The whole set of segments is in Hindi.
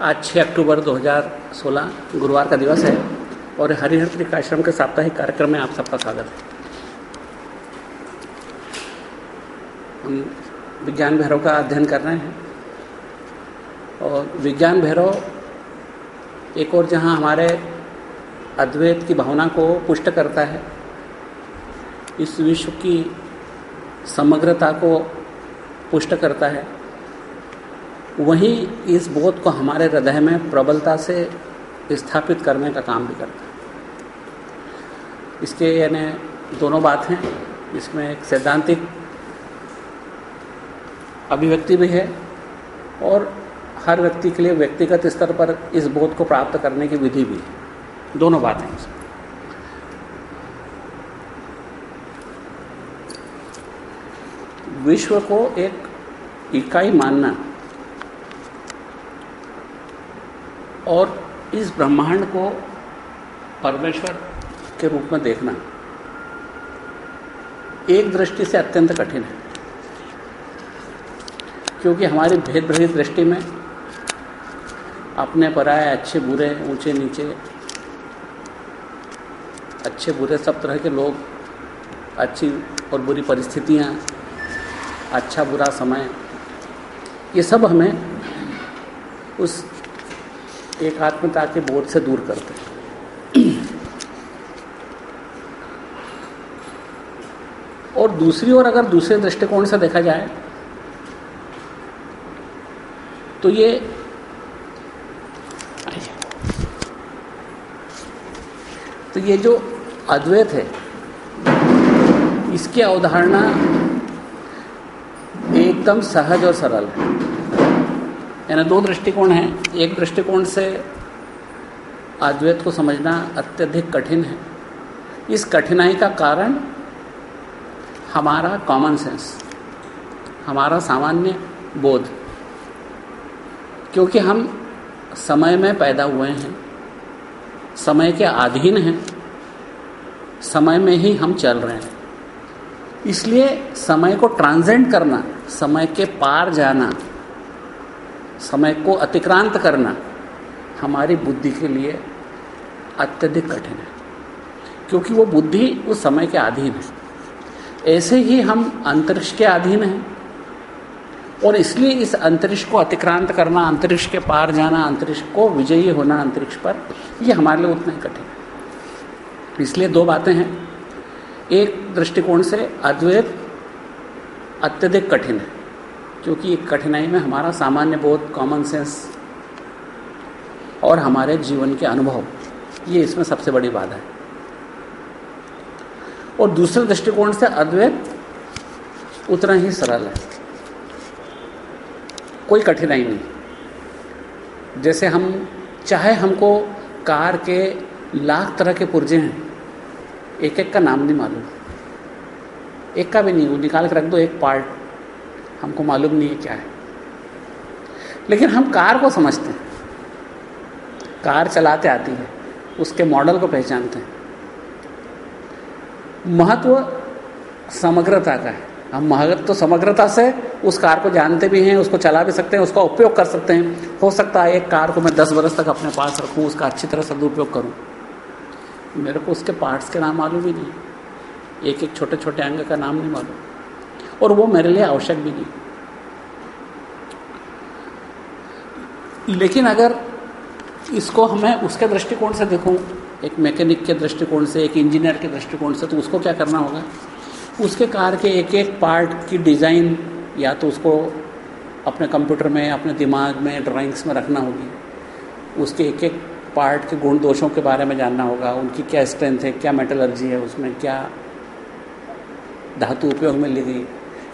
आज 6 अक्टूबर 2016 गुरुवार का दिवस है और हरिहर त्रिकाश्रम के साप्ताहिक कार्यक्रम में आप सबका स्वागत है। हम विज्ञान भैरव का अध्ययन कर रहे हैं और विज्ञान भैरव एक और जहाँ हमारे अद्वैत की भावना को पुष्ट करता है, इस विश्व की समग्रता को पुष्ट करता है। वहीं इस बोध को हमारे हृदय में प्रबलता से स्थापित करने का काम भी करता है। इसके यानी दोनों बात हैं। इसमें एक सैद्धांतिक अभिव्यक्ति भी है और हर व्यक्ति के लिए व्यक्तिगत स्तर पर इस बोध को प्राप्त करने की विधि भी है। दोनों बात बातें इसमें। विश्व को एक इकाई मानना और इस ब्रह्मांड को परमेश्वर के रूप में देखना एक दृष्टि से अत्यंत कठिन है। क्योंकि हमारी भेदभावी दृष्टि में अपने पराए अच्छे, बुरे, ऊँचे, नीचे, अच्छे, बुरे सब तरह के लोग, अच्छी और बुरी परिस्थितियाँ अच्छा बुरा समय, ये सब हमें उस एकात्मता के बोध से दूर करते हैं। और दूसरी ओर अगर दूसरे दृष्टिकोण से देखा जाए तो ये तो ये जो अद्वैत है, इसकी अवधारणा एकदम सहज और सरल है। यानी दो दृष्टिकोण हैं। एक दृष्टिकोण से अद्वैत को समझना अत्यधिक कठिन है। इस कठिनाई का कारण हमारा कॉमन सेंस हमारा सामान्य बोध। क्योंकि हम समय में पैदा हुए हैं, समय के अधीन हैं, समय में ही हम चल रहे हैं। इसलिए समय को ट्रांजेंड करना, समय के पार जाना समय को अतिक्रांत करना हमारी बुद्धि के लिए अत्यधिक कठिन है। क्योंकि वो बुद्धि उस समय के अधीन है। ऐसे ही हम अंतरिक्ष के अधीन हैं। और इसलिए इस अंतरिक्ष को अतिक्रांत करना, अंतरिक्ष के पार जाना, अंतरिक्ष को विजयी होना अंतरिक्ष पर, ये हमारे लिए उतना ही कठिन है। इसलिए दो बातें हैं। एक दृष्टिकोण से अद्वैत अत्यधिक कठिन है। क्योंकि एक कठिनाई में हमारा सामान्य बोध कॉमन सेंस और हमारे जीवन के अनुभव, ये इसमें सबसे बड़ी बात है। और दूसरे दृष्टिकोण से अद्वैत उतना ही सरल है। कोई कठिनाई नहीं। जैसे हम, चाहे हमको कार के लाख तरह के पुर्जे हैं एक एक का नाम नहीं मालूम। एक का भी नहीं, वो निकाल के रख दो, एक पार्ट हमको मालूम नहीं है क्या है। लेकिन हम कार को समझते हैं। कार चलाते आती है, उसके मॉडल को पहचानते हैं। महत्व समग्रता का है। हम महत्व तो समग्रता से उस कार को जानते भी हैं, उसको चला भी सकते हैं, उसका उपयोग कर सकते हैं। हो सकता है एक कार को मैं दस बरस तक अपने पास रखूँ, उसका अच्छी तरह सदुपयोग करूँ। मेरे को उसके पार्ट्स के नाम मालूम ही नहीं। एक एक छोटे छोटे अंग का नाम नहीं मालूम। और वो मेरे लिए आवश्यक भी नहीं। लेकिन अगर इसको हमें उसके दृष्टिकोण से देखूँ, एक मैकेनिक के दृष्टिकोण से, एक इंजीनियर के दृष्टिकोण से तो उसको क्या करना होगा? उसके कार के एक एक पार्ट की डिज़ाइन या तो उसको अपने कंप्यूटर में, अपने दिमाग में, ड्राइंग्स में रखना होगी। उसके एक एक पार्ट के गुण दोषों के बारे में जानना होगा, उनकी क्या स्ट्रेंथ है, क्या मेटलर्जी है उसमें, क्या धातु उपयोग में ली गई।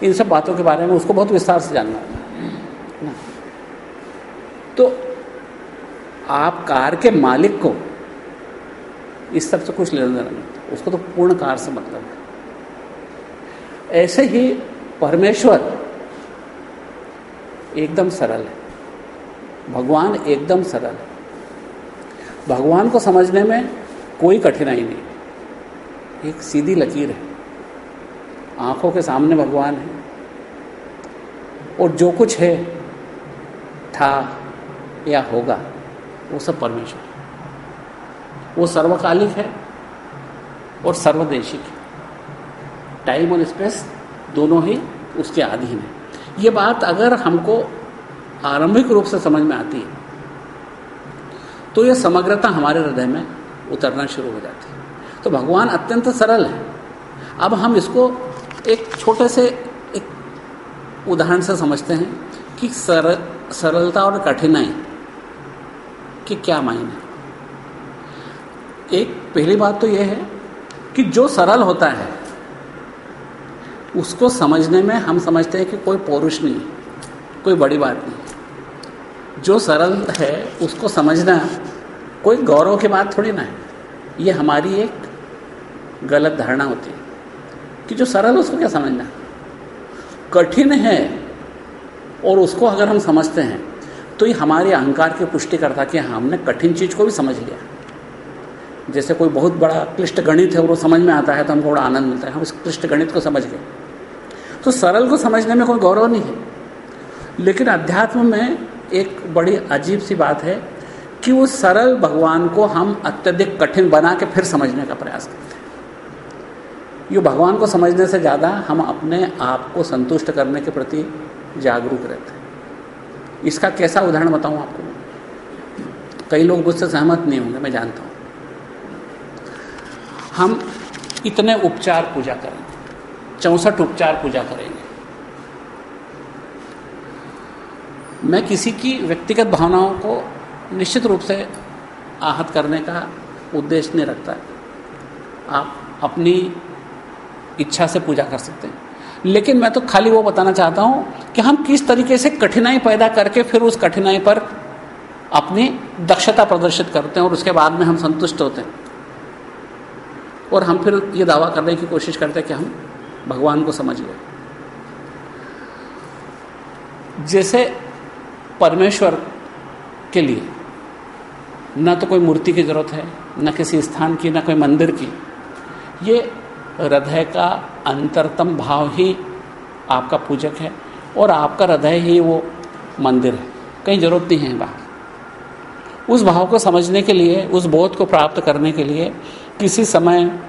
इन सब बातों के बारे में उसको बहुत विस्तार से जानना होगा तो आप कार के मालिक को इस सबसे कुछ लेना देना नहीं उसको तो पूर्ण कार से मतलब है। ऐसे ही परमेश्वर एकदम सरल है। भगवान एकदम सरल है। भगवान को समझने में कोई कठिनाई नहीं एक सीधी लकीर है। आँखों के सामने भगवान है। और जो कुछ है, था या होगा, वो सब परमेश्वर वो सर्वकालिक है और सर्वदेशिक है। टाइम और स्पेस दोनों ही उसके अधीन है। ये बात अगर हमको आरंभिक रूप से समझ में आती है तो ये समग्रता हमारे हृदय में उतरना शुरू हो जाती है। तो भगवान अत्यंत सरल है। अब हम इसको एक छोटे से एक उदाहरण से समझते हैं कि सर, सरलता और कठिनाई कि क्या मायने एक पहली बात तो यह है कि जो सरल होता है उसको समझने में हम समझते हैं कि कोई पौरुष नहीं कोई बड़ी बात नहीं जो सरल है उसको समझना कोई गौरव की बात थोड़ी ना है। ये हमारी एक गलत धारणा होती है। कि जो सरल है उसको क्या समझना कठिन है और उसको अगर हम समझते हैं तो ये हमारे अहंकार की पुष्टि करता कि हमने कठिन चीज़ को भी समझ लिया। जैसे कोई बहुत बड़ा क्लिष्ट गणित है वो समझ में आता है तो हमको बड़ा आनंद मिलता है। हम इस क्लिष्ट गणित को समझ गए। तो सरल को समझने में कोई गौरव नहीं है। लेकिन अध्यात्म में एक बड़ी अजीब सी बात है कि वो सरल भगवान को हम अत्यधिक कठिन बना के फिर समझने का प्रयास करते हैं। ये भगवान को समझने से ज़्यादा हम अपने आप को संतुष्ट करने के प्रति जागरूक रहते हैं। इसका कैसा उदाहरण बताऊँ आपको? कई लोग मुझसे सहमत नहीं होंगे, मैं जानता हूँ। हम इतने उपचार पूजा करेंगे चौंसठ उपचार पूजा करेंगे। मैं किसी की व्यक्तिगत भावनाओं को निश्चित रूप से आहत करने का उद्देश्य नहीं रखता। आप अपनी इच्छा से पूजा कर सकते हैं। लेकिन मैं तो खाली वो बताना चाहता हूँ कि हम किस तरीके से कठिनाई पैदा करके फिर उस कठिनाई पर अपनी दक्षता प्रदर्शित करते हैं और उसके बाद में हम संतुष्ट होते हैं। और हम फिर ये दावा करने की कोशिश करते हैं कि हम भगवान को समझ गए जैसे परमेश्वर के लिए न तो कोई मूर्ति की ज़रूरत है, न किसी स्थान की, न कोई मंदिर की। ये हृदय का अंतरतम भाव ही आपका पूजक है और आपका हृदय ही वो मंदिर है। कहीं ज़रूरत नहीं है बाकी। उस भाव को समझने के लिए, उस बोध को प्राप्त करने के लिए किसी समय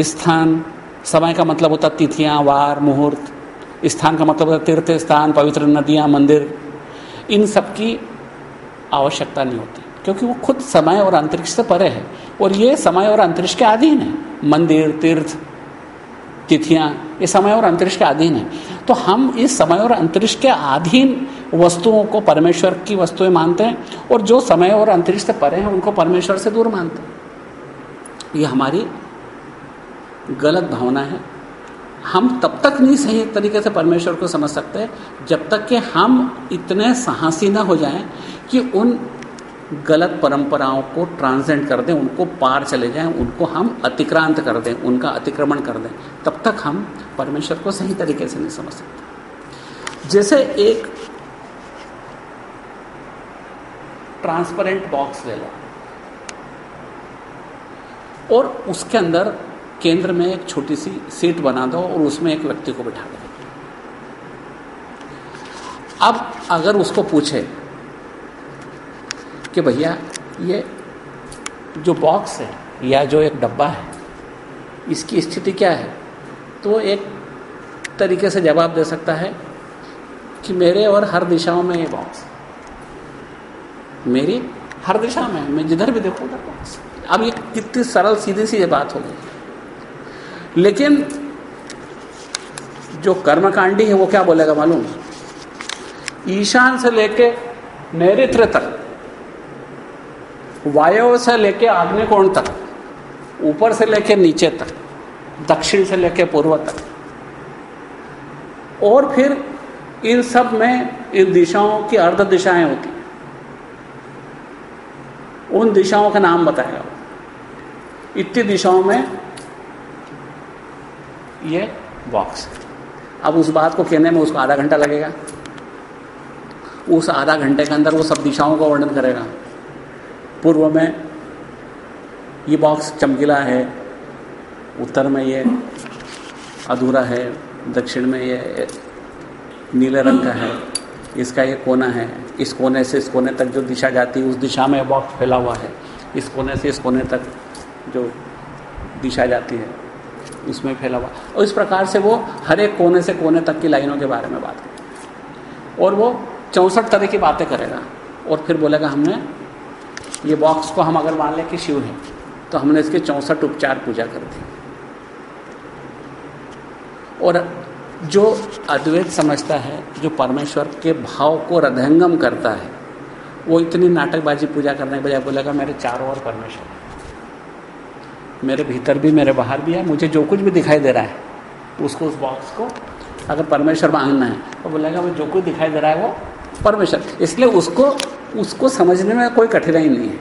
स्थान, समय का मतलब होता तिथियाँ, वार, मुहूर्त, स्थान का मतलब होता तीर्थ स्थान, पवित्र नदियाँ, मंदिर। इन सब की आवश्यकता नहीं होती, क्योंकि वो खुद समय और अंतरिक्ष से परे है। और ये समय और अंतरिक्ष के अधीन है। मंदिर, तीर्थ तिथियाँ, ये समय और अंतरिक्ष के अधीन है। तो हम इस समय और अंतरिक्ष के अधीन वस्तुओं को परमेश्वर की वस्तुएँ मानते हैं और जो समय और अंतरिक्ष से परे हैं, उनको परमेश्वर से दूर मानते हैं। ये हमारी गलत भावना है। हम तब तक नहीं सही तरीके से परमेश्वर को समझ सकते जब तक कि हम इतने साहसी न हो जाएँ कि उन गलत परंपराओं को ट्रांसेंड कर दें, उनको पार चले जाएँ, उनको हम अतिक्रांत कर दें, उनका अतिक्रमण कर दें, तब तक हम परमेश्वर को सही तरीके से नहीं समझ सकते। जैसे एक ट्रांसपेरेंट बॉक्स ले लो, और उसके अंदर केंद्र में एक छोटी सी सीट बना दो और उसमें एक व्यक्ति को बिठा दो। अब अगर उसको पूछे कि भैया, ये जो बॉक्स है या जो एक डब्बा है, इसकी स्थिति क्या है? तो एक तरीके से जवाब दे सकता है कि मेरे और हर दिशाओं में ये बॉक्स मेरी हर दिशा में, मैं जिधर भी देखूँ, उधर बॉक्स अब ये कितनी सरल सीधी सी ये बात हो गई। लेकिन जो कर्मकांडी है, वो क्या बोलेगा मालूम? ईशान से लेके नैरित्र तक वायु से लेके आग्नि कोण तक, ऊपर से लेके नीचे तक, दक्षिण से लेके पूर्व तक। और फिर इन सब में इन दिशाओं की अर्ध दिशाएँ होती उन दिशाओं का नाम बताएगा इतनी दिशाओं में ये बॉक्स अब उस बात को कहने में उसको आधा घंटा लगेगा। उस आधा घंटे के अंदर वो सब दिशाओं का वर्णन करेगा। पूर्व में ये बॉक्स चमकीला है, उत्तर में ये अधूरा है, दक्षिण में ये नीले रंग का है, इसका ये कोना है, इस कोने से इस कोने तक जो दिशा जाती है, उस दिशा में बॉक्स फैला हुआ है, इस कोने से इस कोने तक जो दिशा जाती है उसमें फैला हुआ, और इस प्रकार से वो हर एक कोने से कोने तक की लाइनों के बारे में बात करेगा और वो चौंसठ तरह की बातें करेगा, और फिर बोलेगा हमने ये बॉक्स को हम अगर मान लें कि शिव है तो हमने इसके चौंसठ उपचार पूजा कर दी और जो अद्वैत समझता है, जो परमेश्वर के भाव को हृदयंगम करता है, वो इतनी नाटकबाजी पूजा करने के बजाय बोलेगा मेरे चारों ओर परमेश्वर है। मेरे भीतर भी, मेरे बाहर भी है, मुझे जो कुछ भी दिखाई दे रहा है, उसको उस बॉक्स को अगर परमेश्वर मांगना है तो बोलेगा वो जो कुछ दिखाई दे रहा है, वो परमेश्वर। इसलिए उसको उसको समझने में कोई कठिनाई नहीं है।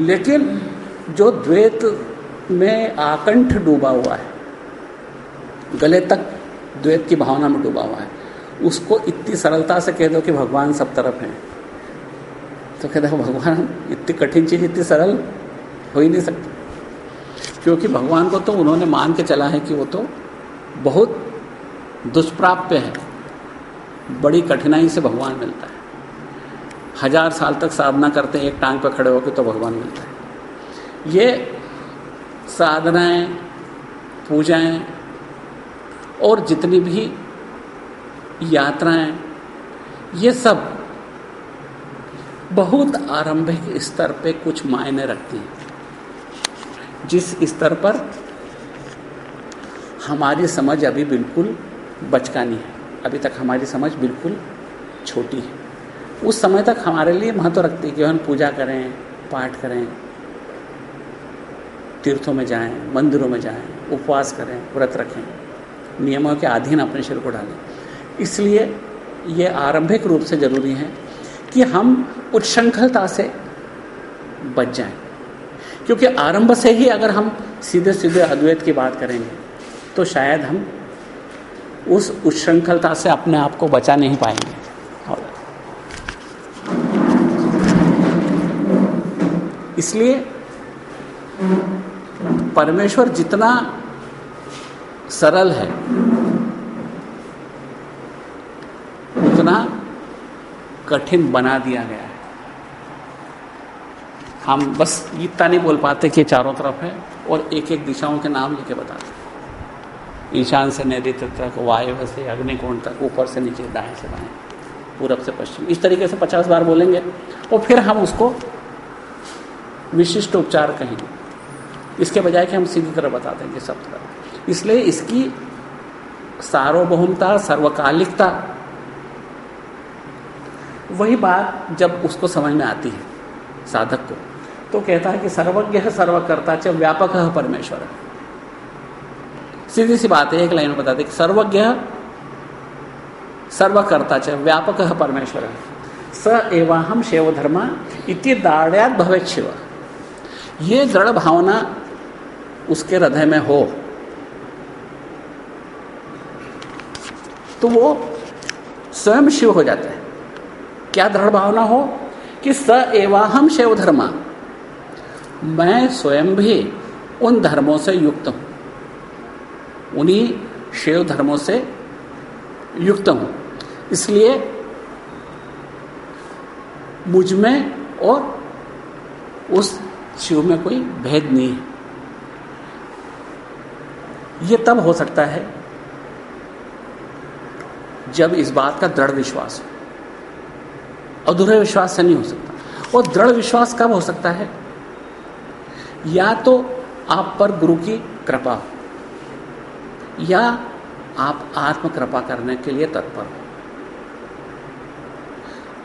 लेकिन जो द्वैत में आकंठ डूबा हुआ है, गले तक द्वैत की भावना में डूबा हुआ है, उसको इतनी सरलता से कह दो कि भगवान सब तरफ़ हैं। तो कहते हैं भगवान, इतनी कठिन चीज़, इतनी सरल हो ही नहीं सकती। क्योंकि भगवान को तो उन्होंने मान के चला है कि वो तो बहुत दुष्प्राप्य है। बड़ी कठिनाई से भगवान मिलता है। हज़ार साल तक साधना करते हैं, एक टांग पर खड़े होकर तो भगवान मिलता है। ये साधनाएँ, पूजाएँ और जितनी भी यात्राएँ, ये सब बहुत आरंभिक स्तर पे कुछ मायने रखती हैं। जिस स्तर पर हमारी समझ अभी बिल्कुल बचकानी है। अभी तक हमारी समझ बिल्कुल छोटी है। उस समय तक हमारे लिए महत्व रखती है कि हम पूजा करें, पाठ करें, तीर्थों में जाएँ, मंदिरों में जाएँ, उपवास करें, व्रत रखें, नियमों के अधीन अपने शरीर को डालें। इसलिए ये आरंभिक रूप से ज़रूरी है कि हम उच्छृंखलता से बच जाएँ। क्योंकि आरंभ से ही अगर हम सीधे सीधे अद्वैत की बात करेंगे तो शायद हम उस उच्छृंखलता से अपने आप को बचा नहीं पाएँगे। इसलिए परमेश्वर जितना सरल है, उतना कठिन बना दिया गया है। हम बस इतना नहीं बोल पाते कि चारों तरफ़ है और एक एक दिशाओं के नाम लेके बताते ईशान से नैऋत्य तक, वायु से अग्निकोण तक, ऊपर से नीचे, दाएँ से बाएँ, पूरब से पश्चिम। इस तरीके से पचास बार बोलेंगे और फिर हम उसको विशिष्ट उपचार कहेंगे। इसके बजाय कि हम सीधी तरह बता देंगे सब तरह। इसलिए इसकी सार्वभौमता, सर्वकालिकता, वही बात जब उसको समझ में आती है, साधक को तो कहता है कि सर्वज्ञ है सर्वकर्ता च, व्यापक है परमेश्वर। सीधी सी बात है, एक लाइन में बताते कि सर्वज्ञ, सर्वकर्ता च, व्यापक है परमेश्वर। स एवं हम शिव धर्म, इति दाढ़ भवे शिव। ये दृढ़ भावना उसके हृदय में हो। तो वो स्वयं शिव हो जाते हैं। क्या दृढ़ भावना हो? कि स एवाहम शिव धर्मा। मैं स्वयं भी उन धर्मों से युक्त हूँ। उन्हीं शिव धर्मों से युक्त हूँ। इसलिए मुझमें और उस शिव में कोई भेद नहीं है। ये तब हो सकता है जब इस बात का दृढ़ विश्वास हो। अधूरे विश्वास से नहीं हो सकता। और दृढ़ विश्वास कब हो सकता है? या तो आप पर गुरु की कृपा हो। या आप आत्म कृपा करने के लिए तत्पर हो?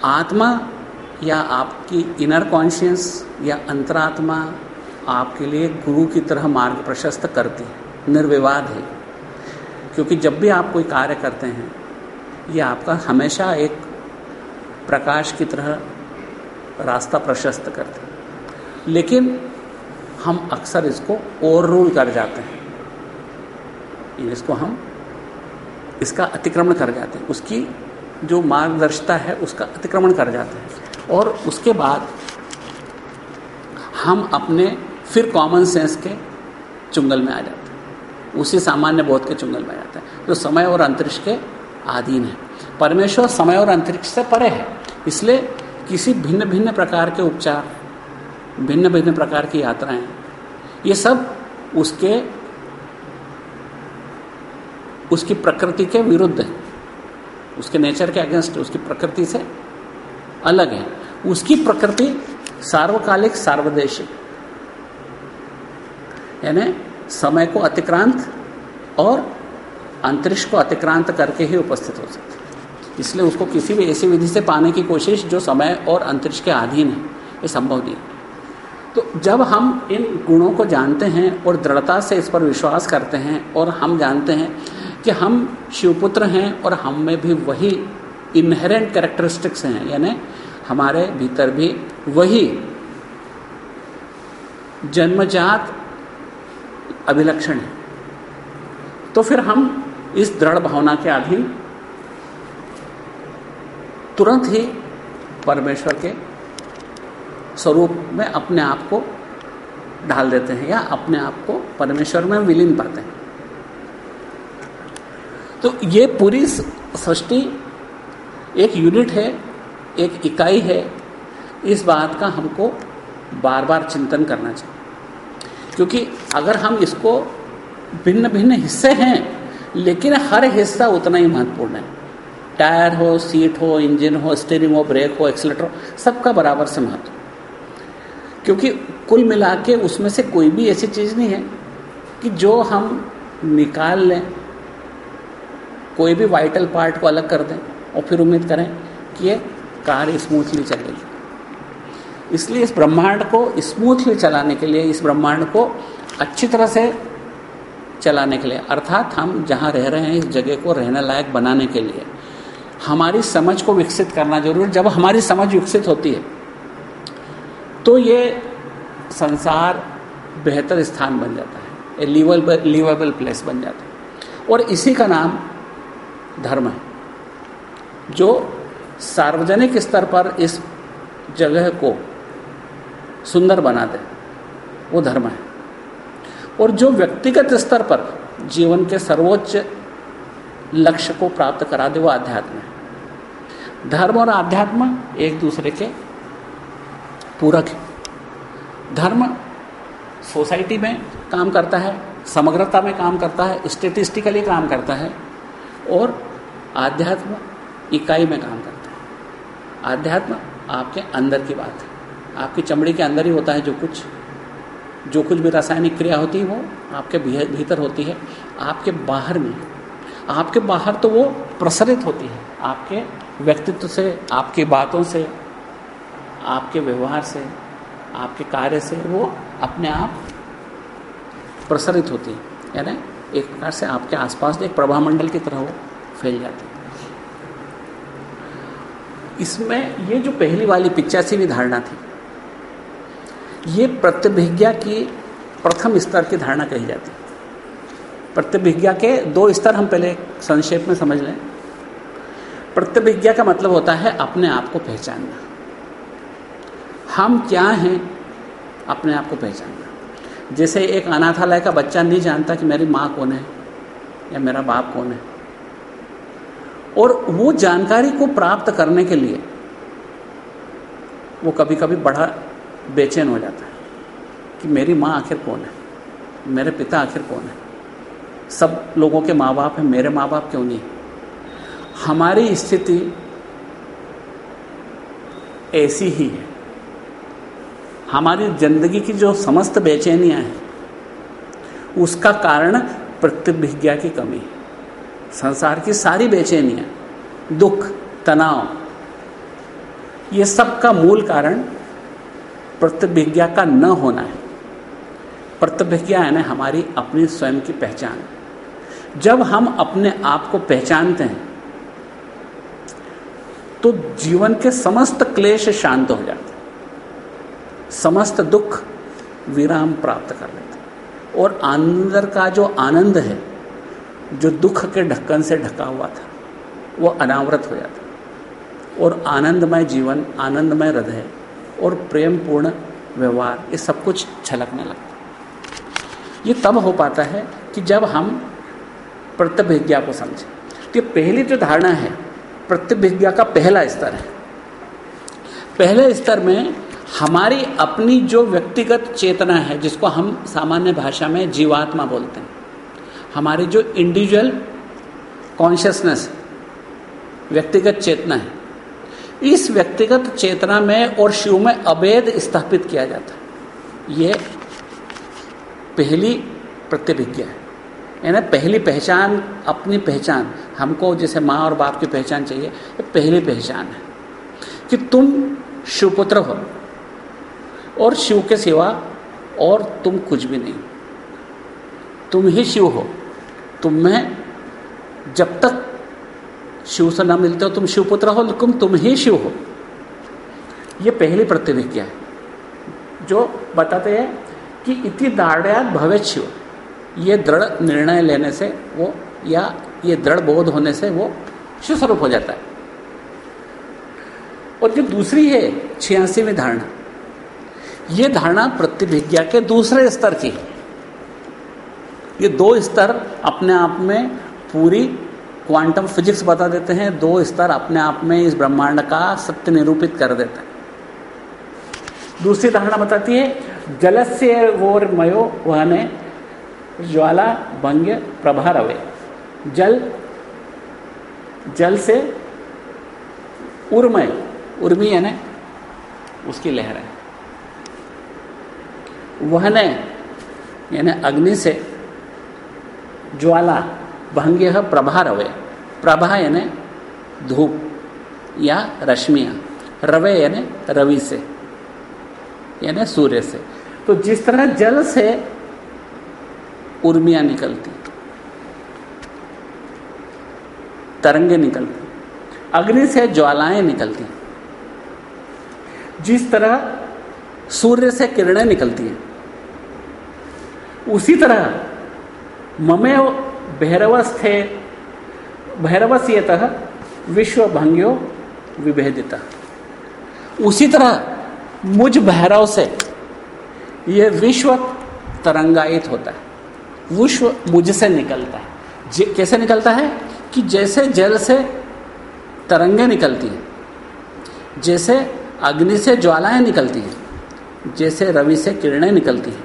आत्मा या आपकी इनर कॉन्शियस या अंतरात्मा आपके लिए गुरु की तरह मार्ग प्रशस्त करती है, निर्विवाद है। क्योंकि जब भी आप कोई कार्य करते हैं, ये आपका हमेशा एक प्रकाश की तरह रास्ता प्रशस्त करते हैं। लेकिन हम अक्सर इसको ओवर रूल कर जाते हैं। इसको हम इसका अतिक्रमण कर जाते हैं। उसकी जो मार्गदर्शिता है, उसका अतिक्रमण कर जाते हैं। और उसके बाद हम अपने फिर कॉमन सेंस के चुंगल में आ जाते हैं। उसी सामान्य बोध के चुंगल में आ जाते हैं। जो समय और अंतरिक्ष के अधीन है। परमेश्वर समय और अंतरिक्ष से परे है। इसलिए किसी भिन्न भिन्न प्रकार के उपचार, भिन्न भिन्न प्रकार की यात्राएँ, ये सब उसके उसकी प्रकृति के विरुद्ध है। उसके नेचर के अगेंस्ट, उसकी प्रकृति से अलग है। उसकी प्रकृति सार्वकालिक, सार्वदेशिक। यानी समय को अतिक्रांत और अंतरिक्ष को अतिक्रांत करके ही उपस्थित हो सकती इसलिए उसको किसी भी ऐसी विधि से पाने की कोशिश जो समय और अंतरिक्ष के अधीन है, ये संभव नहीं तो जब हम इन गुणों को जानते हैं और दृढ़ता से इस पर विश्वास करते हैं और हम जानते हैं कि हम शिवपुत्र हैं और हम में भी वही इनहेरेंट कैरेक्टरिस्टिक्स हैं, यानी हमारे भीतर भी वही जन्मजात अभिलक्षण है। तो फिर हम इस दृढ़ भावना के अधीन तुरंत ही परमेश्वर के स्वरूप में अपने आप को ढाल देते हैं या अपने आप को परमेश्वर में विलीन पाते हैं। तो ये पूरी सृष्टि एक यूनिट है, एक इकाई है। इस बात का हमको बार बार चिंतन करना चाहिए। क्योंकि अगर हम इसको भिन्न भिन्न हिस्से हैं, लेकिन हर हिस्सा उतना ही महत्वपूर्ण है। टायर हो, सीट हो, इंजन हो स्टीयरिंग हो ब्रेक हो एक्सलेटर हो, सबका बराबर से महत्व। क्योंकि कुल मिला के उसमें से कोई भी ऐसी चीज़ नहीं है कि जो हम निकाल लें। कोई भी वाइटल पार्ट को अलग कर दें और फिर उम्मीद करें कि ये कार स्मूथली चलेगी। इसलिए इस ब्रह्मांड को स्मूथली चलाने के लिए, इस ब्रह्मांड को अच्छी तरह से चलाने के लिए, अर्थात हम जहाँ रह रहे हैं, इस जगह को रहने लायक बनाने के लिए, हमारी समझ को विकसित करना ज़रूरी। जब हमारी समझ विकसित होती है तो ये संसार बेहतर स्थान बन जाता है ए लिवेबल लिवेबल प्लेस बन जाता है। और इसी का नाम धर्म है। जो सार्वजनिक स्तर पर इस जगह को सुंदर बना दे, वो धर्म है। और जो व्यक्तिगत स्तर पर जीवन के सर्वोच्च लक्ष्य को प्राप्त करा दे, वो आध्यात्म है। धर्म और आध्यात्म एक दूसरे के पूरक है। धर्म सोसाइटी में काम करता है, समग्रता में काम करता है, स्टेटिस्टिकली काम करता है और आध्यात्म इकाई में काम करता है। आध्यात्म आपके अंदर की बात है। आपकी चमड़ी के अंदर ही होता है जो कुछ। जो कुछ भी रासायनिक क्रिया होती है, वो आपके भीतर होती है। आपके बाहर नहीं। आपके बाहर तो वो प्रसरित होती है। आपके व्यक्तित्व से, आपकी बातों से, आपके व्यवहार से, आपके कार्य से वो अपने आप प्रसरित होती है। यानी एक प्रकार से आपके आसपास एक प्रभामंडल की तरह वो फैल जाती है। इसमें ये जो पहली वाली पिचासीवीं धारणा थी, ये प्रत्यभिज्ञा की प्रथम स्तर की धारणा कही जाती है। प्रत्यभिज्ञा के दो स्तर हम पहले संक्षेप में समझ लें। प्रत्यभिज्ञा का मतलब होता है अपने आप को पहचानना। हम क्या हैं, अपने आप को पहचानना। जैसे एक अनाथालय का बच्चा नहीं जानता कि मेरी माँ कौन है या मेरा बाप कौन है। और वो जानकारी को प्राप्त करने के लिए वो कभी कभी बड़ा बेचैन हो जाता है कि मेरी माँ आखिर कौन है? मेरे पिता आखिर कौन है? सब लोगों के माँ बाप हैं, मेरे माँ बाप क्यों नहीं? हमारी स्थिति ऐसी ही है। हमारी ज़िंदगी की जो समस्त बेचैनियाँ हैं, उसका कारण प्रतिभिज्ञा की कमी संसार की सारी बेचैनियाँ, दुख, तनाव, ये सब का मूल कारण प्रतिभिज्ञा का न होना है। प्रतिभिज्ञा यानी हमारी अपनी स्वयं की पहचान। जब हम अपने आप को पहचानते हैं तो जीवन के समस्त क्लेश शांत हो जाते समस्त दुख विराम प्राप्त कर लेते और अंदर का जो आनंद है, जो दुख के ढक्कन से ढका हुआ था, वो अनावृत हो जाता और आनंदमय जीवन, आनंदमय हृदय और प्रेम पूर्ण व्यवहार, ये सब कुछ छलकने लगता ये तब हो पाता है कि जब हम प्रतिभिज्ञा को समझें। तो पहली जो धारणा है, प्रतिभिज्ञा का पहला स्तर है। पहले स्तर में हमारी अपनी जो व्यक्तिगत चेतना है, जिसको हम सामान्य भाषा में जीवात्मा बोलते हैं, हमारी जो इंडिविजुअल कॉन्शियसनेस व्यक्तिगत चेतना है, इस व्यक्तिगत चेतना में और शिव में अभेद स्थापित किया जाता है। ये पहली प्रतिभिज्ञा है। यानी पहली पहचान, अपनी पहचान, हमको जैसे माँ और बाप की पहचान चाहिए पहली पहचान है कि तुम शिवपुत्र हो। और शिव के सिवा और तुम कुछ भी नहीं। तुम ही शिव हो। तुम में, जब तक शिव से न मिलते हो, तुम शिवपुत्र हो, लेकिन तुम ही शिव हो। ये पहली प्रतिभिज्ञा है, जो बताते हैं कि इति दाढ़यात भवे शिव, ये दृढ़ निर्णय लेने से वो, या ये दृढ़ बोध होने से वो शिव स्वरूप हो जाता है। और जो दूसरी है, छियासीवीं धारणा। ये धारणा प्रतिभिज्ञा के दूसरे स्तर की है। ये दो स्तर अपने आप में पूरी क्वांटम फिजिक्स बता देते हैं, दो स्तर अपने आप में इस ब्रह्मांड का सत्य निरूपित कर देते हैं। दूसरी धारणा बताती है, जलस्य वोर मयो वहने ज्वाला भंग्य प्रभा रवे जल जल से उर्मय उर्मी यानी उसकी लहर है। वहने यानी अग्नि से ज्वाला भंग्य प्रभा रवे। प्रभा यानी धूप या रश्मियाँ। रवे यानी रवि से यानी सूर्य से। तो जिस तरह जल से उर्मियाँ निकलती, तरंगे निकलती, अग्नि से ज्वालाएँ निकलती, जिस तरह सूर्य से किरणें निकलती हैं। उसी तरह ममे भैरवस्थे, भैरवसीयत विश्व भंग्यो विभेदिता। उसी तरह मुझ भैरव से यह विश्व तरंगायित होता है। विश्व मुझसे निकलता है। कैसे निकलता है? कि जैसे जल से तरंगे निकलती हैं, जैसे अग्नि से ज्वालाएँ निकलती हैं जैसे रवि से किरणें निकलती हैं,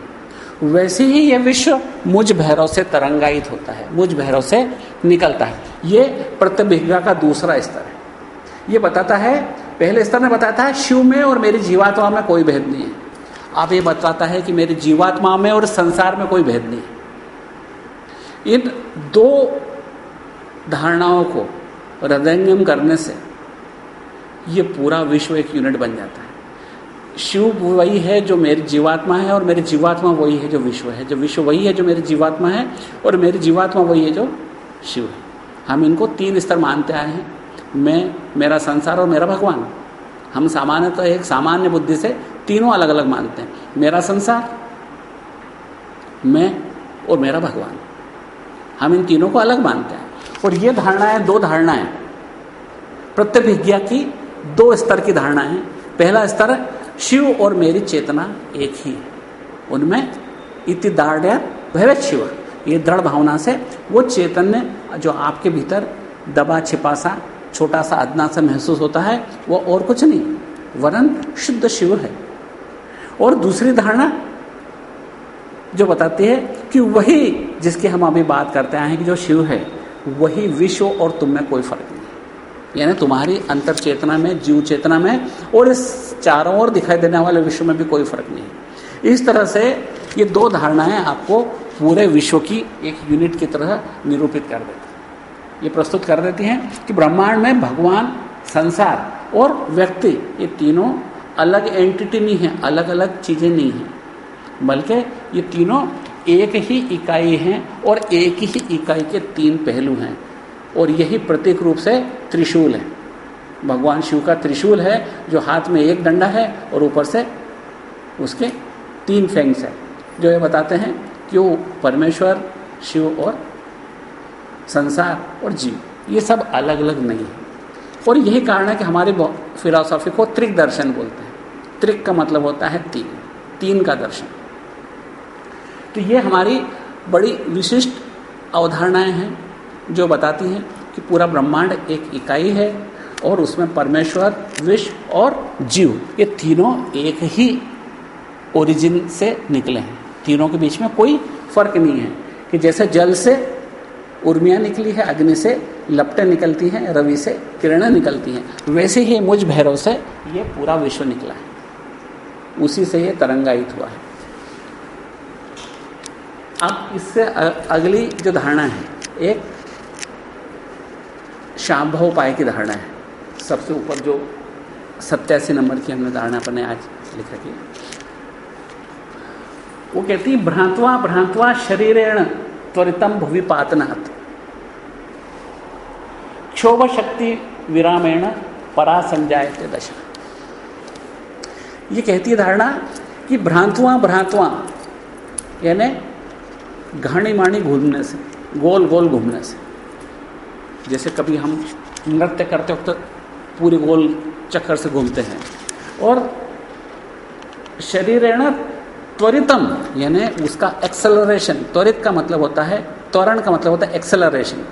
वैसे ही यह विश्व मुझ भैरव से तरंगायित होता है, मुझ भैरव से निकलता है। ये प्रतिभिज्ञा का दूसरा स्तर है। ये बताता है, पहले स्तर में बताता है, शिव में और मेरी जीवात्मा में कोई भेद नहीं है। अब ये बताता है कि मेरी जीवात्मा में और संसार में कोई भेद नहीं है। इन दो धारणाओं को हृदयंगम करने से ये पूरा विश्व एक यूनिट बन जाता है। शिव वही है जो मेरी जीवात्मा है और मेरी जीवात्मा वही है जो विश्व है। जो विश्व वही है जो मेरी जीवात्मा है और मेरी जीवात्मा वही है जो शिव है। हम इनको तीन स्तर मानते आए हैं। मैं, मेरा संसार और मेरा भगवान। हम सामान्यतः एक सामान्य बुद्धि से तीनों अलग अलग मानते हैं। मेरा संसार, मैं और मेरा भगवान। हम इन तीनों को अलग मानते हैं। और ये धारणाएँ दो धारणाएँ। प्रत्यभिज्ञा की दो स्तर की धारणा है। पहला स्तर शिव और मेरी चेतना एक ही। उनमें इति दाढ़ भैवत शिव। ये दृढ़ भावना से वो चैतन्य जो आपके भीतर दबा छिपा सा छोटा सा अदना सा महसूस होता है, वो और कुछ नहीं, वरन शुद्ध शिव है। और दूसरी धारणा जो बताती है कि वही जिसकी हम अभी बात करते आए हैं कि जो शिव है, वही विश्व और तुम में कोई फ़र्क नहीं। यानी तुम्हारी अंतर चेतना में, जीव चेतना में, और इस चारों ओर दिखाई देने वाले विश्व में भी कोई फ़र्क नहीं इस तरह से ये दो धारणाएँ आपको पूरे विश्व की एक यूनिट की तरह निरूपित कर देती ये प्रस्तुत कर देती हैं कि ब्रह्मांड में भगवान, संसार और व्यक्ति, ये तीनों अलग एंटिटी नहीं है अलग अलग चीज़ें नहीं हैं। बल्कि ये तीनों एक ही इकाई हैं और एक ही इकाई के तीन पहलू हैं। और यही प्रतीक रूप से त्रिशूल है। भगवान शिव का त्रिशूल है, जो हाथ में एक डंडा है और ऊपर से उसके तीन फैंग्स है, जो ये बताते हैं कि वो परमेश्वर, शिव और संसार और जीव। ये सब अलग अलग नहीं है। और यही कारण है कि हमारी फिलोसॉफी को त्रिक दर्शन बोलते हैं। त्रिक का मतलब होता है तीन। तीन का दर्शन। तो ये हमारी बड़ी विशिष्ट अवधारणाएँ हैं। जो बताती हैं कि पूरा ब्रह्मांड एक इकाई है और उसमें परमेश्वर विश्व और जीव, ये तीनों एक ही ओरिजिन से निकले हैं। तीनों के बीच में कोई फ़र्क नहीं है कि जैसे जल से उर्मियाँ निकली है, अग्नि से लपटें निकलती हैं, रवि से किरणें निकलती हैं, वैसे ही मुझ भैरव से ये पूरा विश्व निकला है। उसी से ये तरंगायित हुआ है। अब इससे अगली जो धारणा है, एक शाम्भव उपाय की धारणा है। सबसे ऊपर जो सत्यासी नंबर की हमने धारणा अपने आज लिख रखी वो कहती है, भ्रांतवा भ्रांतवा शरीरेण त्वरितम भुवि पातनाथ क्षोभ शक्ति विरामेण परा संजायते दशा। ये कहती है धारणा कि भ्रांतवा भ्रांतवा, यानी घाणी माणी घूमने से गोल गोल घूमने से जैसे कभी हम नृत्य करते वक्त पूरे गोल चक्कर से घूमते हैं। और शरीर है ना त्वरितम, यानी उसका एक्सेलरेशन त्वरित का मतलब होता है, त्वरण का मतलब होता है एक्सेलरेशन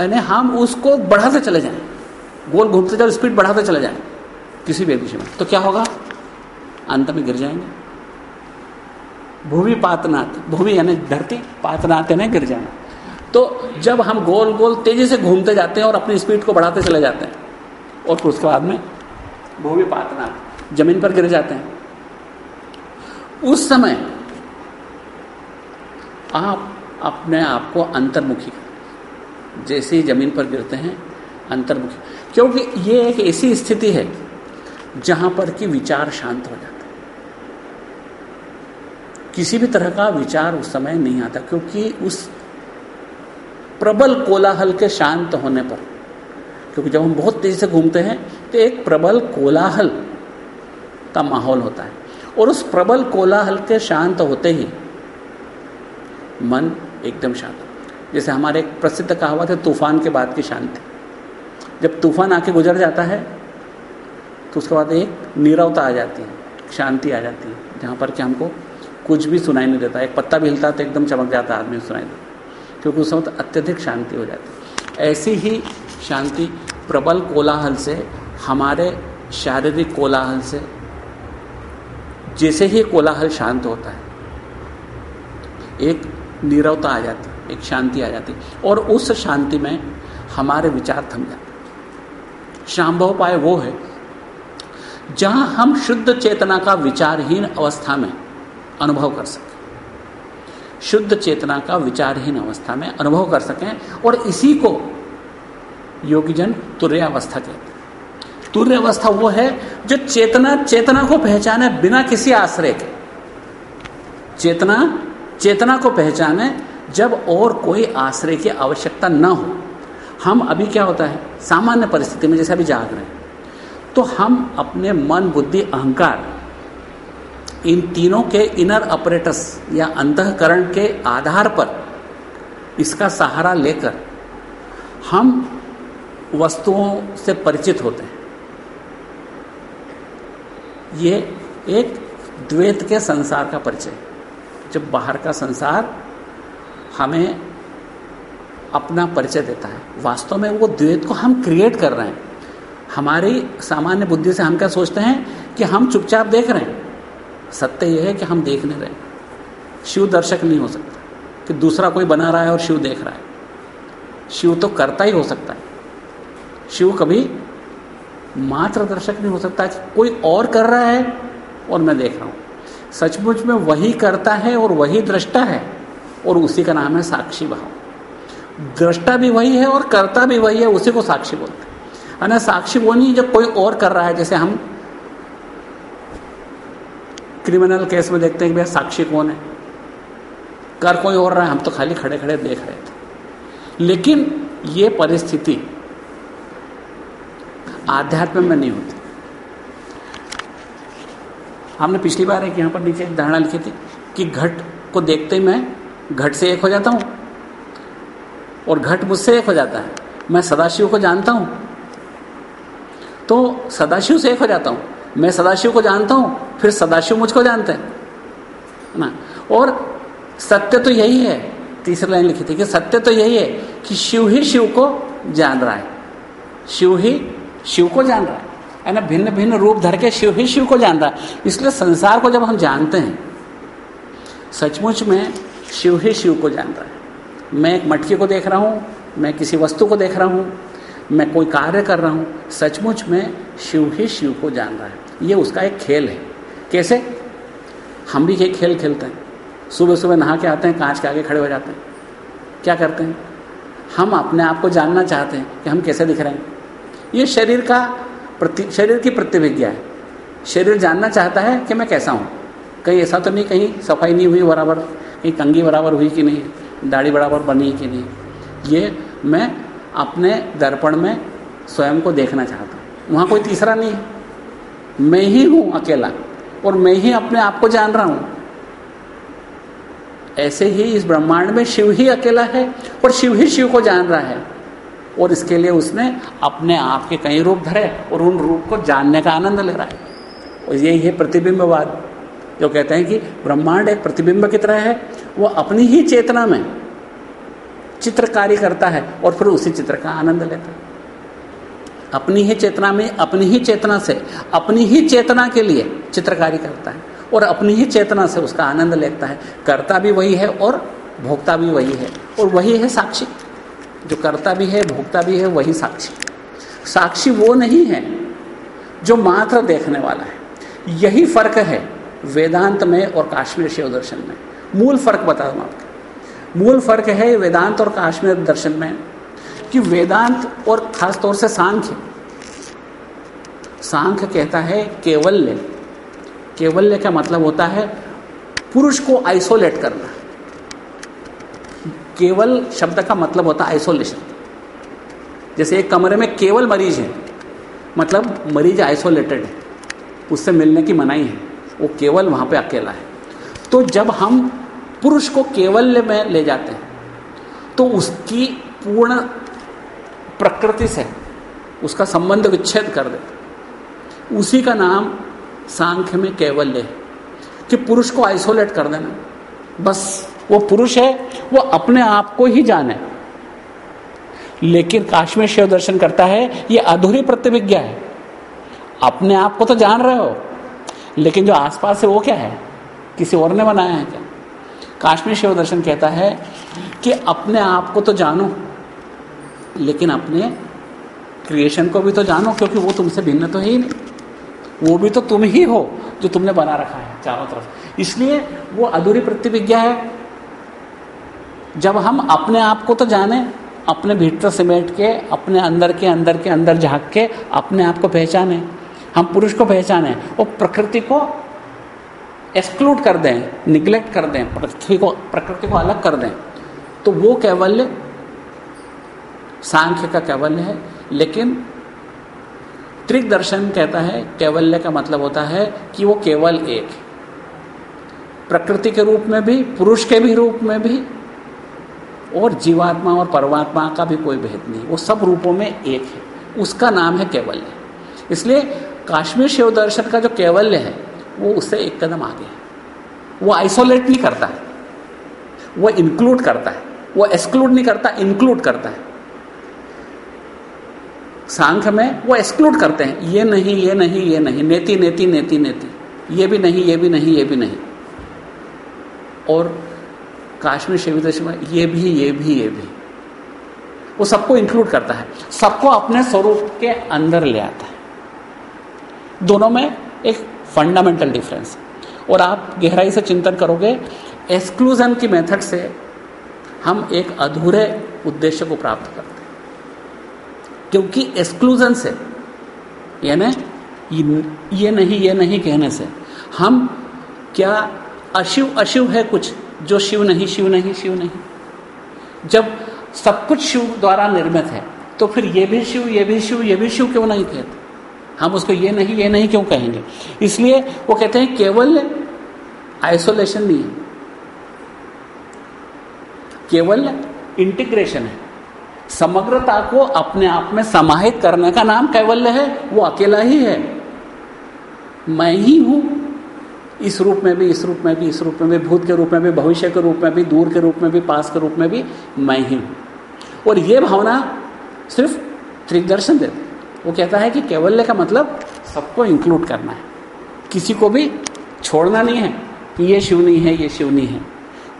यानी हम उसको बढ़ाते चले जाएँ, गोल घूमते जाओ स्पीड बढ़ाते चले जाएँ, किसी भी विषय में। तो क्या होगा? अंत में गिर जाएँगे। भूमि पातनाथ भूमि यानी धरती पातनाथ यानी गिर जाना तो जब हम गोल गोल तेज़ी से घूमते जाते हैं और अपनी स्पीड को बढ़ाते चले जाते हैं, और फिर उसके बाद में भूमि पातनाथ ज़मीन पर गिर जाते हैं। उस समय आप अपने आप को अंतर्मुखी जैसे ही ज़मीन पर गिरते हैं, अंतर्मुखी। क्योंकि ये एक ऐसी स्थिति है जहाँ पर कि विचार शांत हो जाता है। किसी भी तरह का विचार उस समय नहीं आता, क्योंकि उस प्रबल कोलाहल के शांत होने पर। क्योंकि जब हम बहुत तेज़ी से घूमते हैं तो एक प्रबल कोलाहल का माहौल होता है। और उस प्रबल कोलाहल के शांत होते ही मन एकदम शांत जैसे हमारे एक प्रसिद्ध कहावत है, तूफ़ान के बाद की शांति। जब तूफ़ान आके गुजर जाता है तो उसके बाद एक नीरवता आ जाती है शांति आ जाती है, जहाँ पर कि हमको कुछ भी सुनाई नहीं देता। एक पत्ता भी हिलता तो एकदम चमक जाता आदमी सुनाई देता क्योंकि उस समय तो अत्यधिक शांति हो जाती ऐसी ही शांति प्रबल कोलाहल से, हमारे शारीरिक कोलाहल से, जैसे ही कोलाहल शांत होता है, एक नीरवता आ जाती, एक शांति आ जाती, और उस शांति में हमारे विचार थम जाते। शाम्भव पाए वो है, जहाँ हम शुद्ध चेतना का विचारहीन अवस्था में अनुभव कर सकें। शुद्ध चेतना का विचारहीन अवस्था में अनुभव कर सकें और इसी को योगीजन तुर्य अवस्था कहते हैं। तुर्य अवस्था वो है जो चेतना चेतना को पहचाने बिना किसी आश्रय के। चेतना चेतना को पहचाने जब और कोई आश्रय की आवश्यकता न हो। हम अभी क्या होता है? सामान्य परिस्थिति में जैसे अभी जाग रहे हैं तो हम अपने मन, बुद्धि, अहंकार इन तीनों के इनर ऑपरेटस या अंतकरण के आधार पर इसका सहारा लेकर हम वस्तुओं से परिचित होते हैं। ये एक द्वैत के संसार का परिचय। जब बाहर का संसार हमें अपना परिचय देता है, वास्तव में वो द्वैत को हम क्रिएट कर रहे हैं। हमारी सामान्य बुद्धि से हम क्या सोचते हैं कि हम चुपचाप देख रहे हैं। सत्य यह है कि हम देख नहीं रहे। शिव दर्शक नहीं हो सकता। कि दूसरा कोई बना रहा है और शिव देख रहा है। शिव तो करता ही हो सकता है। शिव कभी मात्र दर्शक नहीं हो सकता कि कोई और कर रहा है और मैं देख रहा हूँ। सचमुच में वही करता है और वही दृष्टा है और उसी का नाम है साक्षी भाव। दृष्टा भी वही है और करता भी वही है, उसी को साक्षी बोलते हैं। साक्षी नहीं जब कोई और कर रहा है, जैसे हम क्रिमिनल केस में देखते हैं कि भैया साक्षी कौन है? कर कोई और रहा है? हम तो खाली खड़े खड़े देख रहे थे। लेकिन ये परिस्थिति आध्यात्म में नहीं होती। हमने पिछली बार एक यहाँ पर नीचे एक धारणा लिखी थी कि घट को देखते ही मैं घट से एक हो जाता हूँ और घट मुझसे एक हो जाता है। मैं सदाशिव को जानता हूँ। तो सदाशिव से एक हो जाता हूँ। मैं सदाशिव को जानता हूँ। फिर सदाशिव मुझको जानते हैं ना? और सत्य तो यही है, तीसरी लाइन लिखी थी कि सत्य तो यही है कि शिव ही शिव को जान रहा है। शिव ही शिव को जान रहा है। है ना? भिन्न भिन्न रूप धर के शिव ही शिव को जान रहा है। इसलिए संसार को जब हम जानते हैं, सचमुच में शिव ही शिव को जान रहा है। मैं एक मटकी को देख रहा हूँ, मैं किसी वस्तु को देख रहा हूँ, मैं कोई कार्य कर रहा हूँ, सचमुच में शिव ही शिव को जान रहा है। ये उसका एक खेल है। कैसे? हम भी एक खेल खेलते हैं। सुबह सुबह नहा के आते हैं, कांच के आगे खड़े हो जाते हैं। क्या करते हैं? हम अपने आप को जानना चाहते हैं कि हम कैसे दिख रहे हैं। ये शरीर का प्रति, शरीर की प्रतिभिज्ञा है। शरीर जानना चाहता है कि मैं कैसा हूँ। कहीं ऐसा तो नहीं, कहीं सफ़ाई नहीं हुई बराबर, कहीं कंगी बराबर हुई कि नहीं, दाढ़ी बराबर बनी कि नहीं। ये मैं अपने दर्पण में स्वयं को देखना चाहता हूँ। वहाँ कोई तीसरा नहीं मैं ही हूँ अकेला। और मैं ही अपने आप को जान रहा हूँ। ऐसे ही इस ब्रह्मांड में शिव ही अकेला है और शिव ही शिव को जान रहा है। और इसके लिए उसने अपने आप के कई रूप धरे और उन रूप को जानने का आनंद ले रहा है। और यही है प्रतिबिंबवाद, जो कहते हैं कि ब्रह्मांड एक प्रतिबिंब की तरह है। वो अपनी ही चेतना में चित्रकारी करता है और फिर उसी चित्र का आनंद लेता है। अपनी ही चेतना में, अपनी ही चेतना से, अपनी ही चेतना के लिए चित्रकारी करता है और अपनी ही चेतना से उसका आनंद लेता है। करता भी वही है और भोगता भी वही है। और वही है साक्षी। जो करता भी है भोगता भी है, वही साक्षी। साक्षी वो नहीं है जो मात्र देखने वाला है। यही फ़र्क है वेदांत में और काश्मीर शिव दर्शन में। मूल फ़र्क बता दूँ आपको। मूल फ़र्क है वेदांत और काश्मीर दर्शन में कि वेदांत और खास तौर से सांख्य। सांख्य कहता है केवल्य। केवल्य का मतलब होता है पुरुष को आइसोलेट करना। केवल शब्द का मतलब होता है आइसोलेशन जैसे एक कमरे में केवल मरीज़ है मतलब मरीज़ आइसोलेटेड है, उससे मिलने की मनाही है, वो केवल वहाँ पे अकेला है। तो जब हम पुरुष को केवल्य में ले जाते हैं तो उसकी पूर्ण प्रकृति से, उसका संबंध विच्छेद कर देते उसी का नाम सांख्य में कैवल्य है, कि पुरुष को आइसोलेट कर देना। बस, वो पुरुष है, वो अपने आप को ही जाने। लेकिन काश्मीर शिव दर्शन करता है, ये अधूरी प्रतिविज्ञा है। अपने आप को तो जान रहे हो, लेकिन जो आसपास है वो क्या है? किसी और ने बनाया है क्या? काश्मीर शिव दर्शन कहता है कि अपने आप को तो जानो। लेकिन अपने क्रिएशन को भी तो जानो, क्योंकि वो तुमसे भिन्न तो है नहीं। वो भी तो तुम ही हो जो तुमने बना रखा है चारों तरफ़। इसलिए वो अधूरी प्रतिविज्ञा है। जब हम अपने आप को तो जाने, अपने भीतर सिमेट के, अपने अंदर के अंदर के, अंदर झाँक के अपने आप को पहचाने। हम पुरुष को पहचाने और प्रकृति को एक्सक्लूड कर दें निग्लेक्ट कर दें पृथ्वी को, प्रकृति को अलग कर दें। तो वो कैवल्य सांख्य का कैवल्य है, लेकिन त्रिक दर्शन कहता है, कैवल्य का मतलब होता है कि वो केवल एक। प्रकृति के रूप में भी, पुरुष के भी रूप में भी, और जीवात्मा और परमात्मा का भी कोई भेद नहीं, वो सब रूपों में एक है। उसका नाम है कैवल्य। इसलिए काश्मीर शिव दर्शन का जो कैवल्य है, वो उससे एक कदम आगे है। वो आइसोलेट नहीं करता है। वो इंक्लूड करता है। वो एक्सक्लूड नहीं करता इंक्लूड करता है। सांख्य में वो एक्सक्लूड करते हैं। ये नहीं ये नहीं ये नहीं। नेति नेति नेति नेति। ये भी नहीं, ये भी नहीं, ये भी नहीं। और काश्मीर शिव दर्शन में ये भी ये भी ये भी। वो सबको इंक्लूड करता है। सबको अपने स्वरूप के अंदर ले आता है। दोनों में एक फंडामेंटल डिफरेंस और आप गहराई से चिंतन करोगे एक्सक्लूजन की मेथड से हम एक अधूरे उद्देश्य को प्राप्त करते हैं क्योंकि एक्सक्लूजन से। यानी ये नहीं ये नहीं कहने से। हम क्या अशिव अशिव है कुछ, जो शिव नहीं शिव नहीं शिव नहीं? जब सब कुछ शिव द्वारा निर्मित है तो फिर ये भी शिव, ये भी शिव, ये भी शिव क्यों नहीं कहते? हम उसको ये नहीं ये नहीं क्यों कहेंगे? इसलिए वो कहते हैं केवल आइसोलेशन नहीं है। केवल इंटीग्रेशन है। समग्रता को अपने आप में समाहित करने का नाम कैवल्य है, वो अकेला ही है। मैं ही हूँ। इस रूप में भी, इस रूप में भी, इस रूप में भी, भूत के रूप में भी, भविष्य के रूप में भी, दूर के रूप में भी, पास के रूप में भी मैं ही हूँ। और ये भावना सिर्फ़ त्रिदर्शन देते वो कहता है कि कैवल्य का मतलब सबको इंक्लूड करना है। किसी को भी छोड़ना नहीं है कि ये शिव नहीं है, ये शिव नहीं है।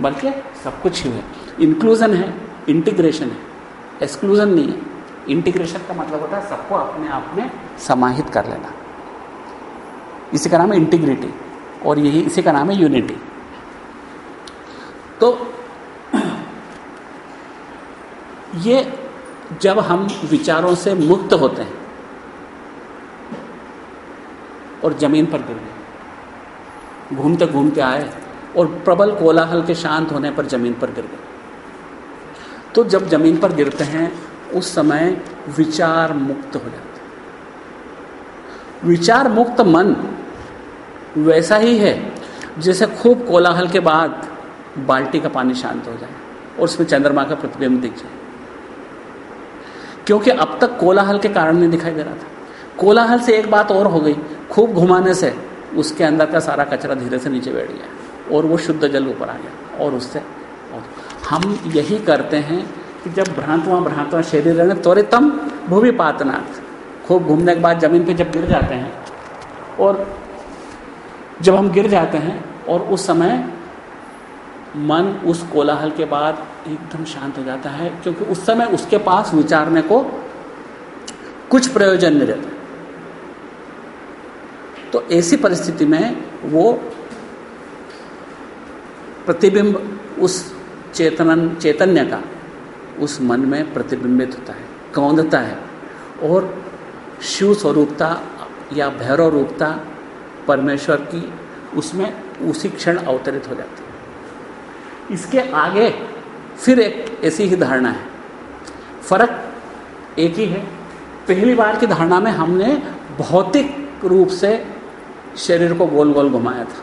बल्कि सब कुछ शिव है। इंक्लूजन है इंटीग्रेशन है। एक्सक्लूजन नहीं है। इंटीग्रेशन का मतलब होता है सबको अपने आप में समाहित कर लेना। इसी का नाम है इंटीग्रिटी और यही इसी का नाम है यूनिटी तो ये जब हम विचारों से मुक्त होते हैं और ज़मीन पर गिर गए घूमते घूमते आए और प्रबल कोलाहल के शांत होने पर ज़मीन पर गिर गए तो जब ज़मीन पर गिरते हैं, उस समय विचार मुक्त हो जाते विचार मुक्त मन वैसा ही है, जैसे खूब कोलाहल के बाद बाल्टी का पानी शांत हो जाए और उसमें चंद्रमा का प्रतिबिंब दिख जाए। क्योंकि अब तक कोलाहल के कारण नहीं दिखाई दे रहा था। कोलाहल से एक बात और हो गई, खूब घुमाने से उसके अंदर का सारा कचरा धीरे से नीचे बैठ गया और वो शुद्ध जल ऊपर आ गया और उससे हम यही करते हैं कि जब भ्रांतवा भ्रांतवा शरीर रहने त्वरितम भूमि पातनाथ। खूब घूमने के बाद ज़मीन पे जब गिर जाते हैं, और जब हम गिर जाते हैं, और उस समय मन उस कोलाहल के बाद एकदम शांत हो जाता है, क्योंकि उस समय उसके पास विचारने को कुछ प्रयोजन नहीं रहता। तो ऐसी परिस्थिति में वो प्रतिबिंब उस चेतन चैतन्य का उस मन में प्रतिबिंबित होता है, कौंधता है। और शिव स्वरूपता या भैरव रूपता परमेश्वर की उसमें उसी क्षण अवतरित हो जाती है। इसके आगे फिर एक ऐसी ही धारणा है। फ़र्क एक ही है। पहली बार की धारणा में हमने भौतिक रूप से शरीर को गोल गोल घुमाया था।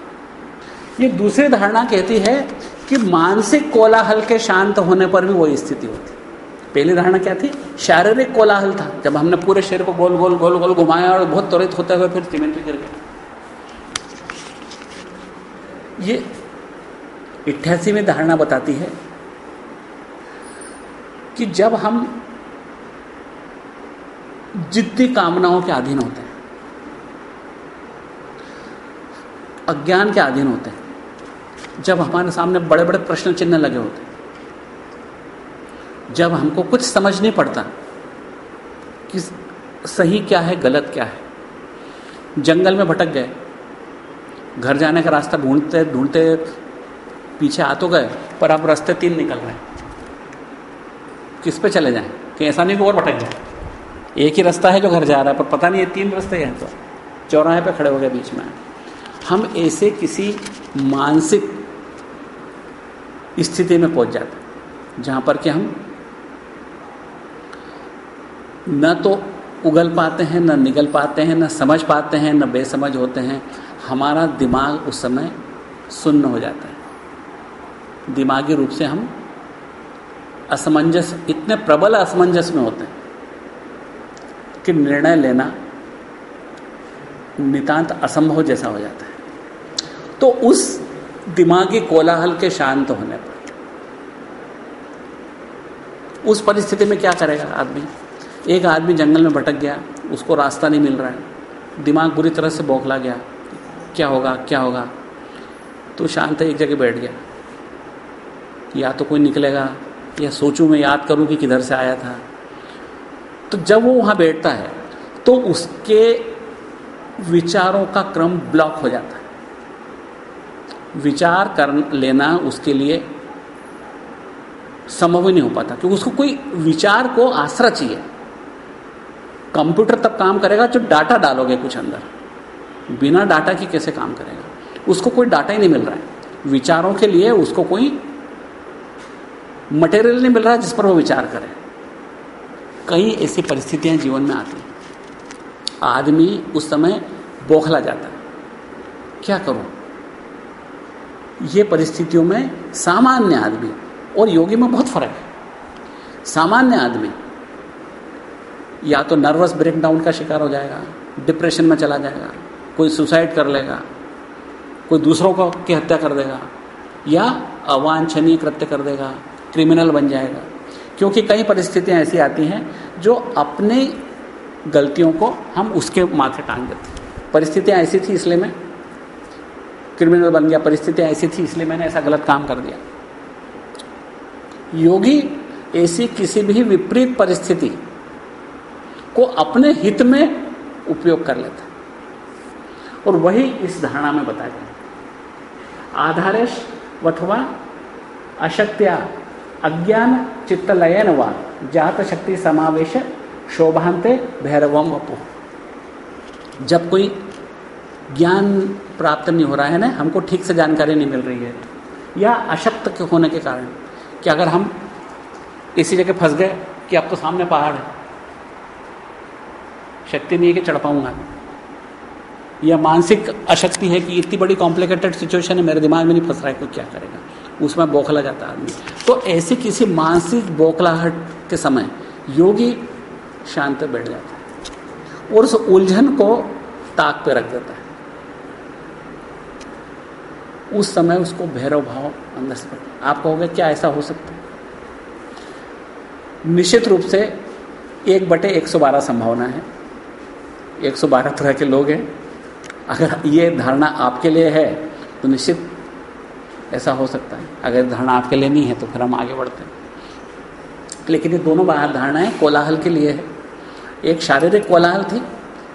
ये दूसरी धारणा कहती है कि मानसिक कोलाहल के शांत होने पर भी वही स्थिति होती। पहली धारणा क्या थी? शारीरिक कोलाहल था। जब हमने पूरे शरीर को गोल गोल गोल गोल घुमाया और बहुत त्वरित होते हुए फिर पर गिर गया ये अट्ठासीवीं धारणा बताती है कि जब हम जिद्दी कामनाओं के अधीन होते हैं, अज्ञान के अधीन होते हैं जब हमारे सामने बड़े बड़े प्रश्न चिन्ह लगे होते जब हमको कुछ समझ नहीं पड़ता कि सही क्या है, गलत क्या है। जंगल में भटक गए, घर जाने का रास्ता ढूंढते ढूंढते पीछे आ तो गए, पर अब रास्ते तीन निकल रहे हैं। किस पे चले जाएँ? कि ऐसा नहीं कि और भटक जाए। एक ही रास्ता है जो घर जा रहा है, पर पता नहीं ये तीन रास्ते हैं तो। चौराहे पे खड़े हो गए बीच में। हम ऐसे किसी मानसिक स्थिति में पहुँच जाते जहाँ पर कि हम न तो उगल पाते हैं, न निगल पाते हैं, न समझ पाते हैं, न बेसमझ होते हैं। हमारा दिमाग उस समय सुन्न हो जाता है। दिमागी रूप से हम असमंजस, इतने प्रबल असमंजस में होते हैं कि निर्णय लेना नितांत असंभव जैसा हो जाता है। तो उस दिमागी कोलाहल के शांत होने पर। उस परिस्थिति में क्या करेगा आदमी? एक आदमी जंगल में भटक गया, उसको रास्ता नहीं मिल रहा है। दिमाग बुरी तरह से बौखला गया। क्या होगा क्या होगा? तो शांत एक जगह बैठ गया। या तो कोई निकलेगा, या सोचूं मैं याद करूँ कि किधर से आया था। तो जब वो वहाँ बैठता है तो उसके विचारों का क्रम ब्लॉक हो जाता है। विचार कर लेना उसके लिए संभव ही नहीं हो पाता, क्योंकि उसको कोई विचार को आसरा चाहिए। कंप्यूटर तब काम करेगा जो डाटा डालोगे कुछ अंदर। बिना डाटा की कैसे काम करेगा? उसको कोई डाटा ही नहीं मिल रहा है। विचारों के लिए उसको कोई मटेरियल नहीं मिल रहा जिस पर वो विचार करे। कई ऐसी परिस्थितियाँ जीवन में आती हैं। आदमी उस समय बौखला जाता है। क्या करूँ? ये परिस्थितियों में सामान्य आदमी, और योगी में बहुत फ़र्क है। सामान्य आदमी या तो नर्वस ब्रेकडाउन का शिकार हो जाएगा, डिप्रेशन में चला जाएगा, कोई सुसाइड कर लेगा, कोई दूसरों को की हत्या कर देगा, या अवांछनीय कृत्य कर देगा, क्रिमिनल बन जाएगा। क्योंकि कई परिस्थितियाँ ऐसी आती हैं जो अपनी गलतियों को हम उसके माथे टांग देते हैं। परिस्थितियाँ ऐसी थी इसलिए मैं क्रिमिनल बन गया, परिस्थितियाँ ऐसी थी, इसलिए मैंने ऐसा गलत काम कर दिया। योगी ऐसी किसी भी विपरीत परिस्थिति को अपने हित में उपयोग कर लेता और वही इस धारणा में बताया गया आधारेश अथवा अशक्त्या अज्ञान चित्तलयन व जात शक्ति समावेश शोभांते भैरवम वपु। जब कोई ज्ञान प्राप्त नहीं हो रहा है ना, हमको ठीक से जानकारी नहीं मिल रही है। या अशक्त के होने के कारण कि अगर हम इसी जगह फंस गए कि अब तो सामने पहाड़ है। शक्ति नहीं है कि चढ़ पाऊँगा। या मानसिक अशक्ति है कि इतनी बड़ी कॉम्प्लिकेटेड सिचुएशन है, मेरे दिमाग में नहीं फंस रहा है कोई क्या करेगा। उसमें बौखला जाता आदमी। तो ऐसी किसी मानसिक बौखलाहट के समय योगी शांत बैठ जाता है। और उस उलझन को ताक पे रख देता है। उस समय उसको भैरव भाव अंदर से पड़ता आप कहोगे, क्या ऐसा हो सकता है? निश्चित रूप से एक बटे 112 संभावना है। 112 तरह के लोग हैं। अगर ये धारणा आपके लिए है तो निश्चित ऐसा हो सकता है। अगर धारणा आपके लिए नहीं है तो फिर हम आगे बढ़ते हैं। लेकिन ये दोनों बाहर धारणाएँ कोलाहल के लिए है। एक शारीरिक कोलाहल थी,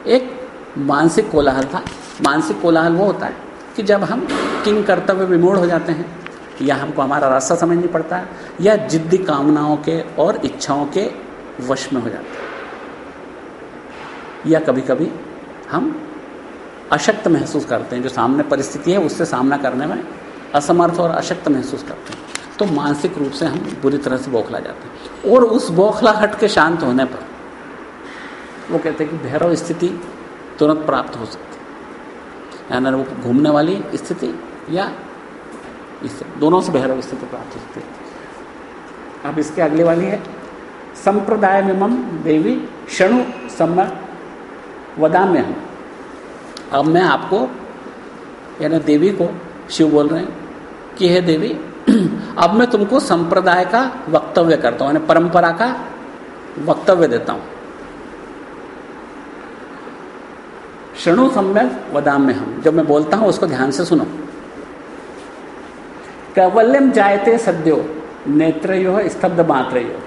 एक मानसिक कोलाहल था। मानसिक कोलाहल वो होता है कि जब हम किंग कर्तव्य विमूढ़ हो जाते हैं, या हमको हमारा रास्ता समझ नहीं पड़ता या जिद्दी कामनाओं के और इच्छाओं के वश में हो जाते हैं। या कभी कभी हम अशक्त महसूस करते हैं, जो सामने परिस्थिति है, उससे सामना करने में असमर्थ और अशक्त महसूस करते हैं। तो मानसिक रूप से हम बुरी तरह से बौखला जाते हैं। और उस बौखलाहट के शांत होने पर, वो कहते हैं कि भैरव स्थिति तुरंत प्राप्त हो सकती वो घूमने वाली स्थिति या इससे दोनों से भैरव स्थिति प्राप्त होती है। अब इसके अगले वाली है। संप्रदाय में मम देवी क्षणु सम्य वदाम्य हम अब मैं आपको, यानी देवी को शिव बोल रहे हैं कि हे देवी, अब मैं तुमको संप्रदाय का वक्तव्य करता हूँ, यानी परंपरा का वक्तव्य देता हूँ। क्षणु सम्यक वदाम में हम। जब मैं बोलता हूँ, उसको ध्यान से सुनो। कैवल्यम जायते सद्यो, नेत्रयो स्तब्ध मात्रयो।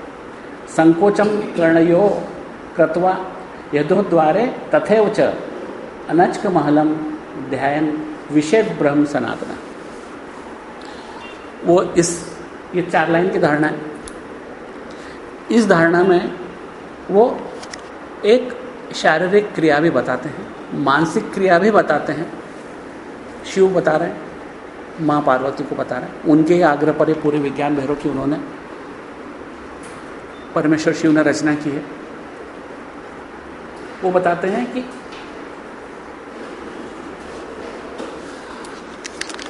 संकोचम कर्णयो कृत्वा यदोद्वारे तथेव च अनचक महलम ध्यान विषेद ब्रह्म सनातना। वो इस, ये चार लाइन की धारणा है। इस धारणा में वो एक शारीरिक क्रिया भी बताते हैं। मानसिक क्रिया भी बताते हैं। शिव बता रहे हैं, माँ पार्वती को बता रहे हैं। उनके ही आग्रह पर पूरे विज्ञान भैरव की उन्होंने परमेश्वर शिव ने रचना की है। वो बताते हैं कि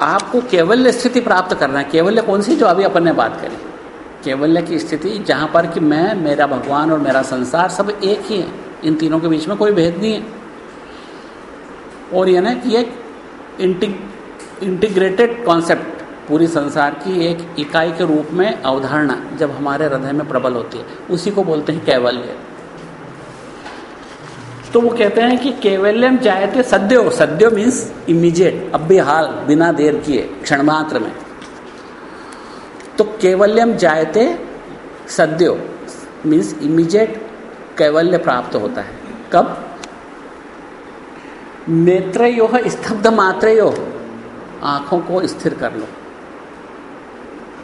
आपको केवल्य स्थिति प्राप्त करना है। केवल्य कौन सी? जो अभी अपन ने बात करी। केवल्य की स्थिति, जहाँ पर कि मैं, मेरा भगवान और मेरा संसार सब एक ही है। इन तीनों के बीच में कोई भेद नहीं है। और यह ना कि एक इंटीग्रेटेड कॉन्सेप्ट पूरी संसार की एक इकाई के रूप में अवधारणा जब हमारे हृदय में प्रबल होती है। उसी को बोलते हैं कैवल्य। तो वो कहते हैं कि केवल्यम जायते सद्यो। सद्यो मीन्स इमीजिएट अब भी हाल, बिना देर किए, क्षण मात्र में। तो केवल्यम जायते सद्यो मीन्स इमीजिएट कैवल्य प्राप्त होता है। कब? नेत्रयो स्तब्ध मात्रयो आँखों को स्थिर कर लो।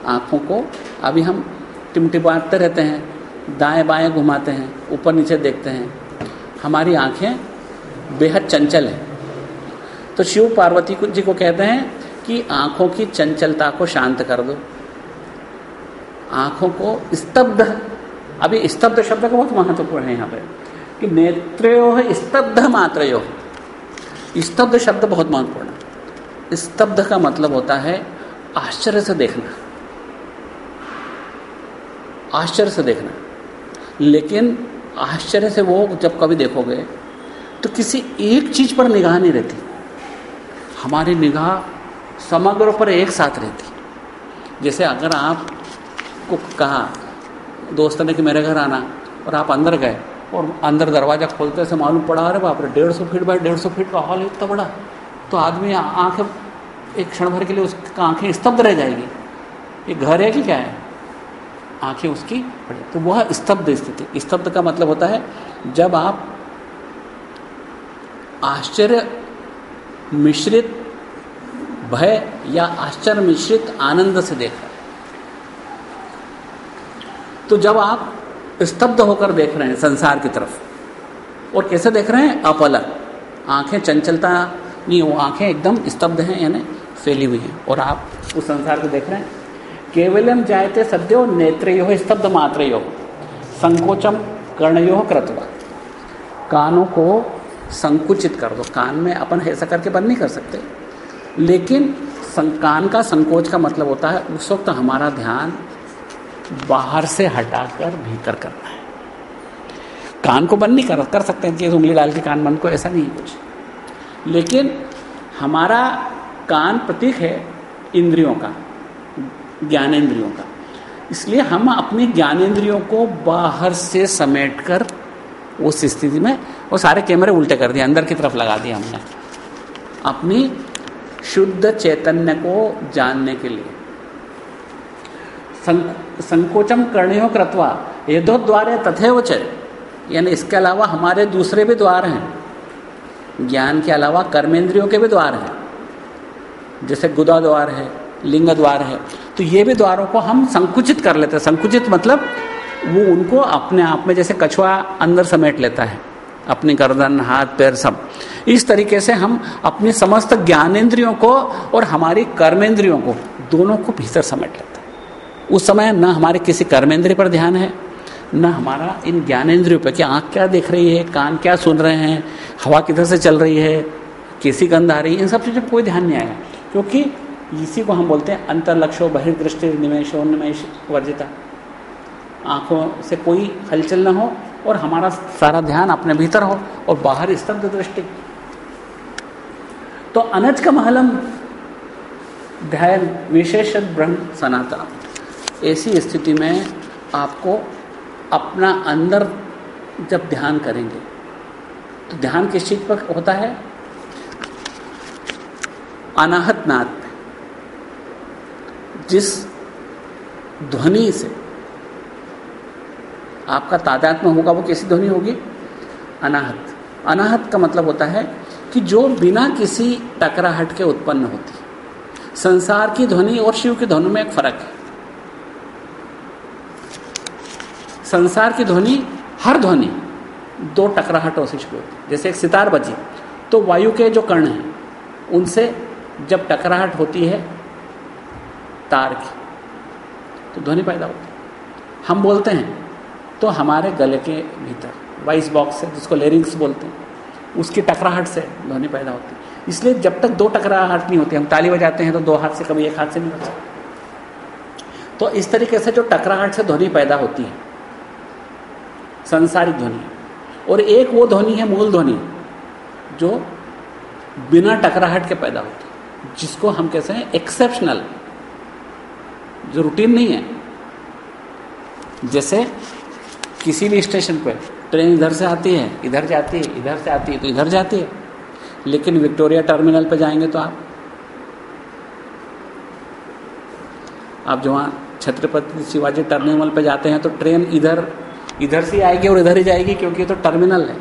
आँखों को, अभी हम टिमटिमाते रहते हैं, दाएँ बाएँ घुमाते हैं, ऊपर नीचे देखते हैं। हमारी आँखें बेहद चंचल हैं। तो शिव पार्वती जी को कहते हैं कि आँखों की चंचलता को शांत कर दो। आँखों को स्तब्ध अभी स्तब्ध शब्द का बहुत महत्वपूर्ण है यहाँ पे। कि नेत्रो स्तब्ध मात्रो स्तब्ध शब्द बहुत महत्वपूर्ण है। स्तब्ध का मतलब होता है आश्चर्य से देखना। आश्चर्य से देखना। लेकिन आश्चर्य से वो जब कभी देखोगे तो किसी एक चीज़ पर निगाह नहीं रहती। हमारी निगाह समग्र पर एक साथ रहती। जैसे अगर आपको कहा, दोस्त ने कि मेरे घर आना और आप अंदर गए और अंदर दरवाज़ा खोलते से मालूम पड़ा, अरे बाप रे, डेढ़ सौ फीट बाई डेढ़ सौ फीट का हॉल इतना बड़ा। तो आदमी आँखें, एक क्षण भर के लिए उसकी आँखें स्तब्ध रह जाएगी। ये घर है कि क्या है? आँखें उसकी तो वह स्तब्ध स्थिति। स्तब्ध का मतलब होता है, जब आप आश्चर्य मिश्रित भय या आश्चर्य मिश्रित आनंद से देख तो जब आप स्तब्ध होकर देख रहे हैं संसार की तरफ़। और कैसे देख रहे हैं? अपलक आँखें चंचलता, नहीं, वो आँखें एकदम स्तब्ध हैं, यानी फैली हुई हैं। और आप उस संसार को देख रहे हैं। केवलम जायते सद्यो नेत्रो स्तब्ध मात्रो संकोचम कर्णयो कृतवा कानों को संकुचित कर दो। कान में अपन ऐसा करके बंद नहीं कर सकते। लेकिन कान का संकोच का मतलब होता है, उस वक्त हमारा ध्यान बाहर से हटाकर भीतर करना है। कान को बंद नहीं कर कर सकते हैं कि उंगली डाल के कान बंद को, ऐसा नहीं कुछ। लेकिन हमारा कान प्रतीक है इंद्रियों का, ज्ञानेंद्रियों का। इसलिए हम अपनी ज्ञानेंद्रियों को बाहर से समेट कर उस स्थिति में, वो सारे कैमरे उल्टे कर दिए, अंदर की तरफ़ लगा दिए हमने। अपनी शुद्ध चैतन्य को जानने के लिए। संकोचम कर्णियों कृत्वा यदो द्वार तथे च। यानी इसके अलावा हमारे दूसरे भी द्वार हैं। ज्ञान के अलावा कर्मेंद्रियों के भी द्वार हैं। जैसे गुदा द्वार है, लिंग द्वार है तो ये भी द्वारों को हम संकुचित कर लेते हैं। संकुचित मतलब वो उनको अपने आप में जैसे कछुआ अंदर समेट लेता है। अपनी गर्दन, हाथ, पैर सब। इस तरीके से हम अपनी समस्त ज्ञानेन्द्रियों को और हमारी कर्मेंद्रियों को दोनों को भीतर समेट लेते हैं। उस समय न हमारे किसी कर्मेंद्रिय पर ध्यान है, न हमारा इन ज्ञानेन्द्रियों पर कि आँख क्या देख रही है, कान क्या सुन रहे हैं, हवा किधर से चल रही है, कैसी गंध आ रही है, इन सब चीज़ों पर कोई ध्यान नहीं आएगा क्योंकि इसी को हम बोलते हैं अंतर्लक्षो, बहिर्दृष्टि निमेशो निमेश वर्जिता। आँखों से कोई हलचल न हो और हमारा सारा ध्यान अपने भीतर हो और बाहर स्तब्ध दृष्टि। तो अनज का महलम ध्यान विशेष ब्रह्म सनातन ऐसी स्थिति में आपको अपना अंदर जब ध्यान करेंगे तो ध्यान किस चीज़ पर होता है? अनाहत नाद जिस ध्वनि से आपका तादात्म होगा, वो कैसी ध्वनि होगी? अनाहत। अनाहत का मतलब होता है कि जो बिना किसी टकराहट के उत्पन्न होती संसार की ध्वनि और शिव की ध्वनि में एक फ़र्क है। संसार की ध्वनि, हर ध्वनि, दो टकराहटों से शुरू होती जैसे एक सितार बजी तो वायु के जो कर्ण हैं, उनसे जब टकराहट होती है, तार की तो ध्वनि पैदा होती है। हम बोलते हैं तो हमारे गले के भीतर, वाइस बॉक्स है जिसको लेरिंग्स बोलते हैं, उसकी टकराहट से ध्वनि पैदा होती है। इसलिए जब तक दो टकराहट नहीं होती, हम ताली बजाते हैं तो दो हाथ से कभी एक हाथ से नहीं बजा तो इस तरीके से जो टकराहट से ध्वनि पैदा होती है संसारिक ध्वनि। और एक वो ध्वनि है मूल ध्वनि, जो बिना टकराहट के पैदा होती जिसको हम कहते हैं एक्सेप्शनल जो रूटीन नहीं है। जैसे किसी भी स्टेशन पर ट्रेन इधर से आती है, इधर जाती है, इधर से आती है तो इधर जाती है। लेकिन विक्टोरिया टर्मिनल पर जाएँगे तो आप आप जो वहाँ छत्रपति शिवाजी टर्मिनल पर जाते हैं तो ट्रेन इधर इधर से आएगी और इधर ही जाएगी, क्योंकि ये तो टर्मिनल है।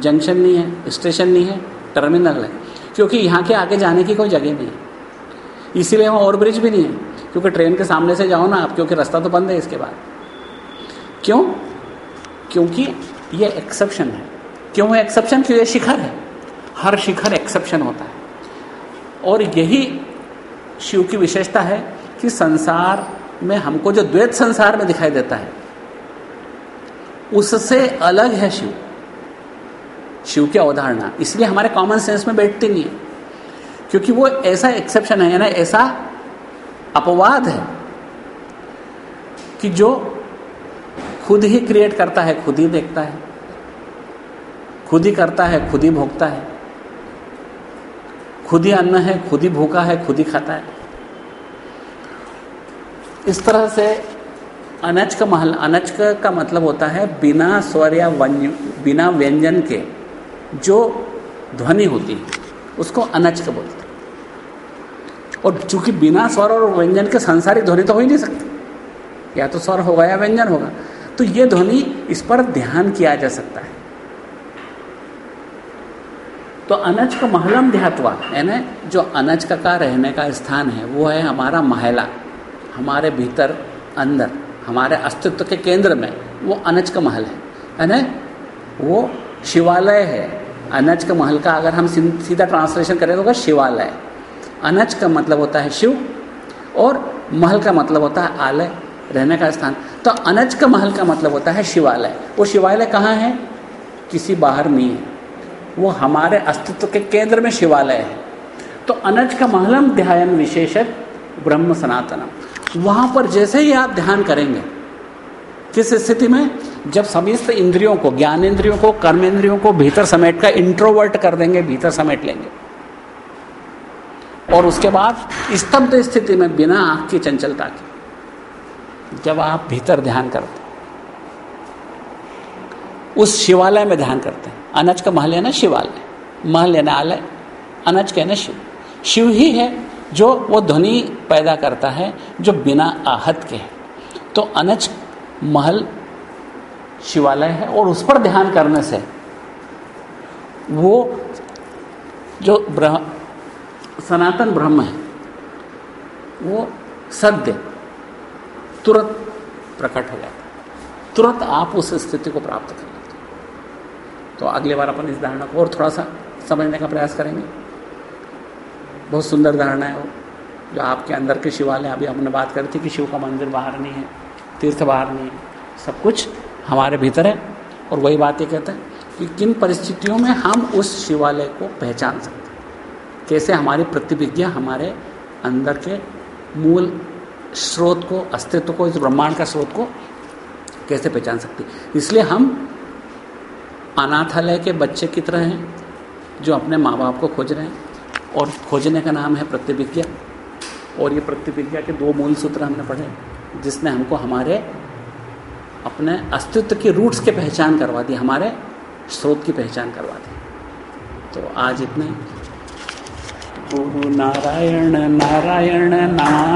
जंक्शन नहीं है, स्टेशन नहीं है, टर्मिनल है। क्योंकि यहाँ के आगे जाने की कोई जगह नहीं है। इसीलिए वहाँ ओवरब्रिज भी नहीं है, क्योंकि ट्रेन के सामने से जाओ ना आप, क्योंकि रास्ता तो बंद है इसके बाद। क्यों? क्योंकि ये एक्सेप्शन है। क्यों है एक्सेप्शन क्यों ये शिखर है। हर शिखर एक्सेप्शन होता है। और यही शिव की विशेषता है कि संसार में हमको जो द्वैत संसार में दिखाई देता है उससे अलग है शिव। शिव की अवधारणा। इसलिए हमारे कॉमन सेंस में बैठती नहीं है। क्योंकि वो ऐसा एक्सेप्शन है ना ऐसा अपवाद है कि जो खुद ही क्रिएट करता है, खुद ही देखता है। खुद ही करता है, खुद ही भोगता है। खुद ही अन्न है, खुद ही भूखा है, खुद ही खाता है। इस तरह से अनच का महल अनच का मतलब होता है बिना स्वर या बिना व्यंजन के, जो ध्वनि होती है, उसको अनच का बोलते हैं। और चूँकि बिना स्वर और व्यंजन के सांसारिक ध्वनि तो हो ही नहीं सकती, या तो स्वर होगा या व्यंजन होगा तो ये ध्वनि इस पर ध्यान किया जा सकता है। तो अनज का महलम ध्यात्वा यानी जो अनज का का रहने का स्थान है, वो है हमारा महला, हमारे भीतर अंदर। हमारे अस्तित्व के केंद्र में, वो अनज का महल है। यानी वो शिवालय है। अनज का महल का अगर हम सीधा ट्रांसलेशन करें तो होगा शिवालय। अनज का मतलब होता है शिव और महल का मतलब होता है आलय, रहने का स्थान। तो अनज का महल का मतलब होता है शिवालय। वो शिवालय कहाँ है? किसी बाहर नहीं है। वो हमारे अस्तित्व के केंद्र में शिवालय है। तो अनज का महलम ध्यान विशेषक ब्रह्म सनातनम। वहाँ पर जैसे ही आप ध्यान करेंगे, किस स्थिति में? जब समस्त इंद्रियों को ज्ञान इंद्रियों को कर्म इंद्रियों को भीतर समेट कर इंट्रोवर्ट कर देंगे, भीतर समेट लेंगे। और उसके बाद स्तब्ध स्थिति में बिना आँख की चंचलता के, जब आप भीतर ध्यान करते उस शिवालय में ध्यान करते हैं। अनज का महल है ना शिवालय? महल है ना आलय? अनज के ना शिव? शिव ही है। जो वो ध्वनि पैदा करता है, जो बिना आहत के है। तो अनज महल शिवालय है और उस पर ध्यान करने से वो जो ब्रह, सनातन ब्रह्म है, वो सद्य, तुरंत प्रकट हो जाता है। तुरंत आप उस स्थिति को प्राप्त कर लेते तो अगली बार अपन इस धारणा को और थोड़ा सा समझने का प्रयास करेंगे। बहुत सुंदर धारणा है वो, जो आपके अंदर के शिवालय अभी हमने बात करी थी कि शिव का मंदिर बाहर नहीं है, तीर्थ बाहर नहीं है। सब कुछ हमारे भीतर है और वही बात ये कहते हैं कि किन परिस्थितियों में हम उस शिवालय को पहचान सकते हैं? कैसे हमारी प्रतिभिज्ञा हमारे अंदर के मूल स्रोत को, अस्तित्व को, इस ब्रह्मांड का स्रोत को कैसे पहचान सकती इसलिए हम अनाथालय के बच्चे की तरह हैं, जो अपने माँ बाप को खोज रहे हैं। और खोजने का नाम है प्रतिविज्ञा और ये प्रतिविज्ञा के दो मूल सूत्र हमने पढ़े, जिसने हमको हमारे अपने अस्तित्व के रूट्स के पहचान करवा दी, हमारे स्रोत की पहचान करवा दी। तो आज इतने। गुरु नारायण नारायण नारायण।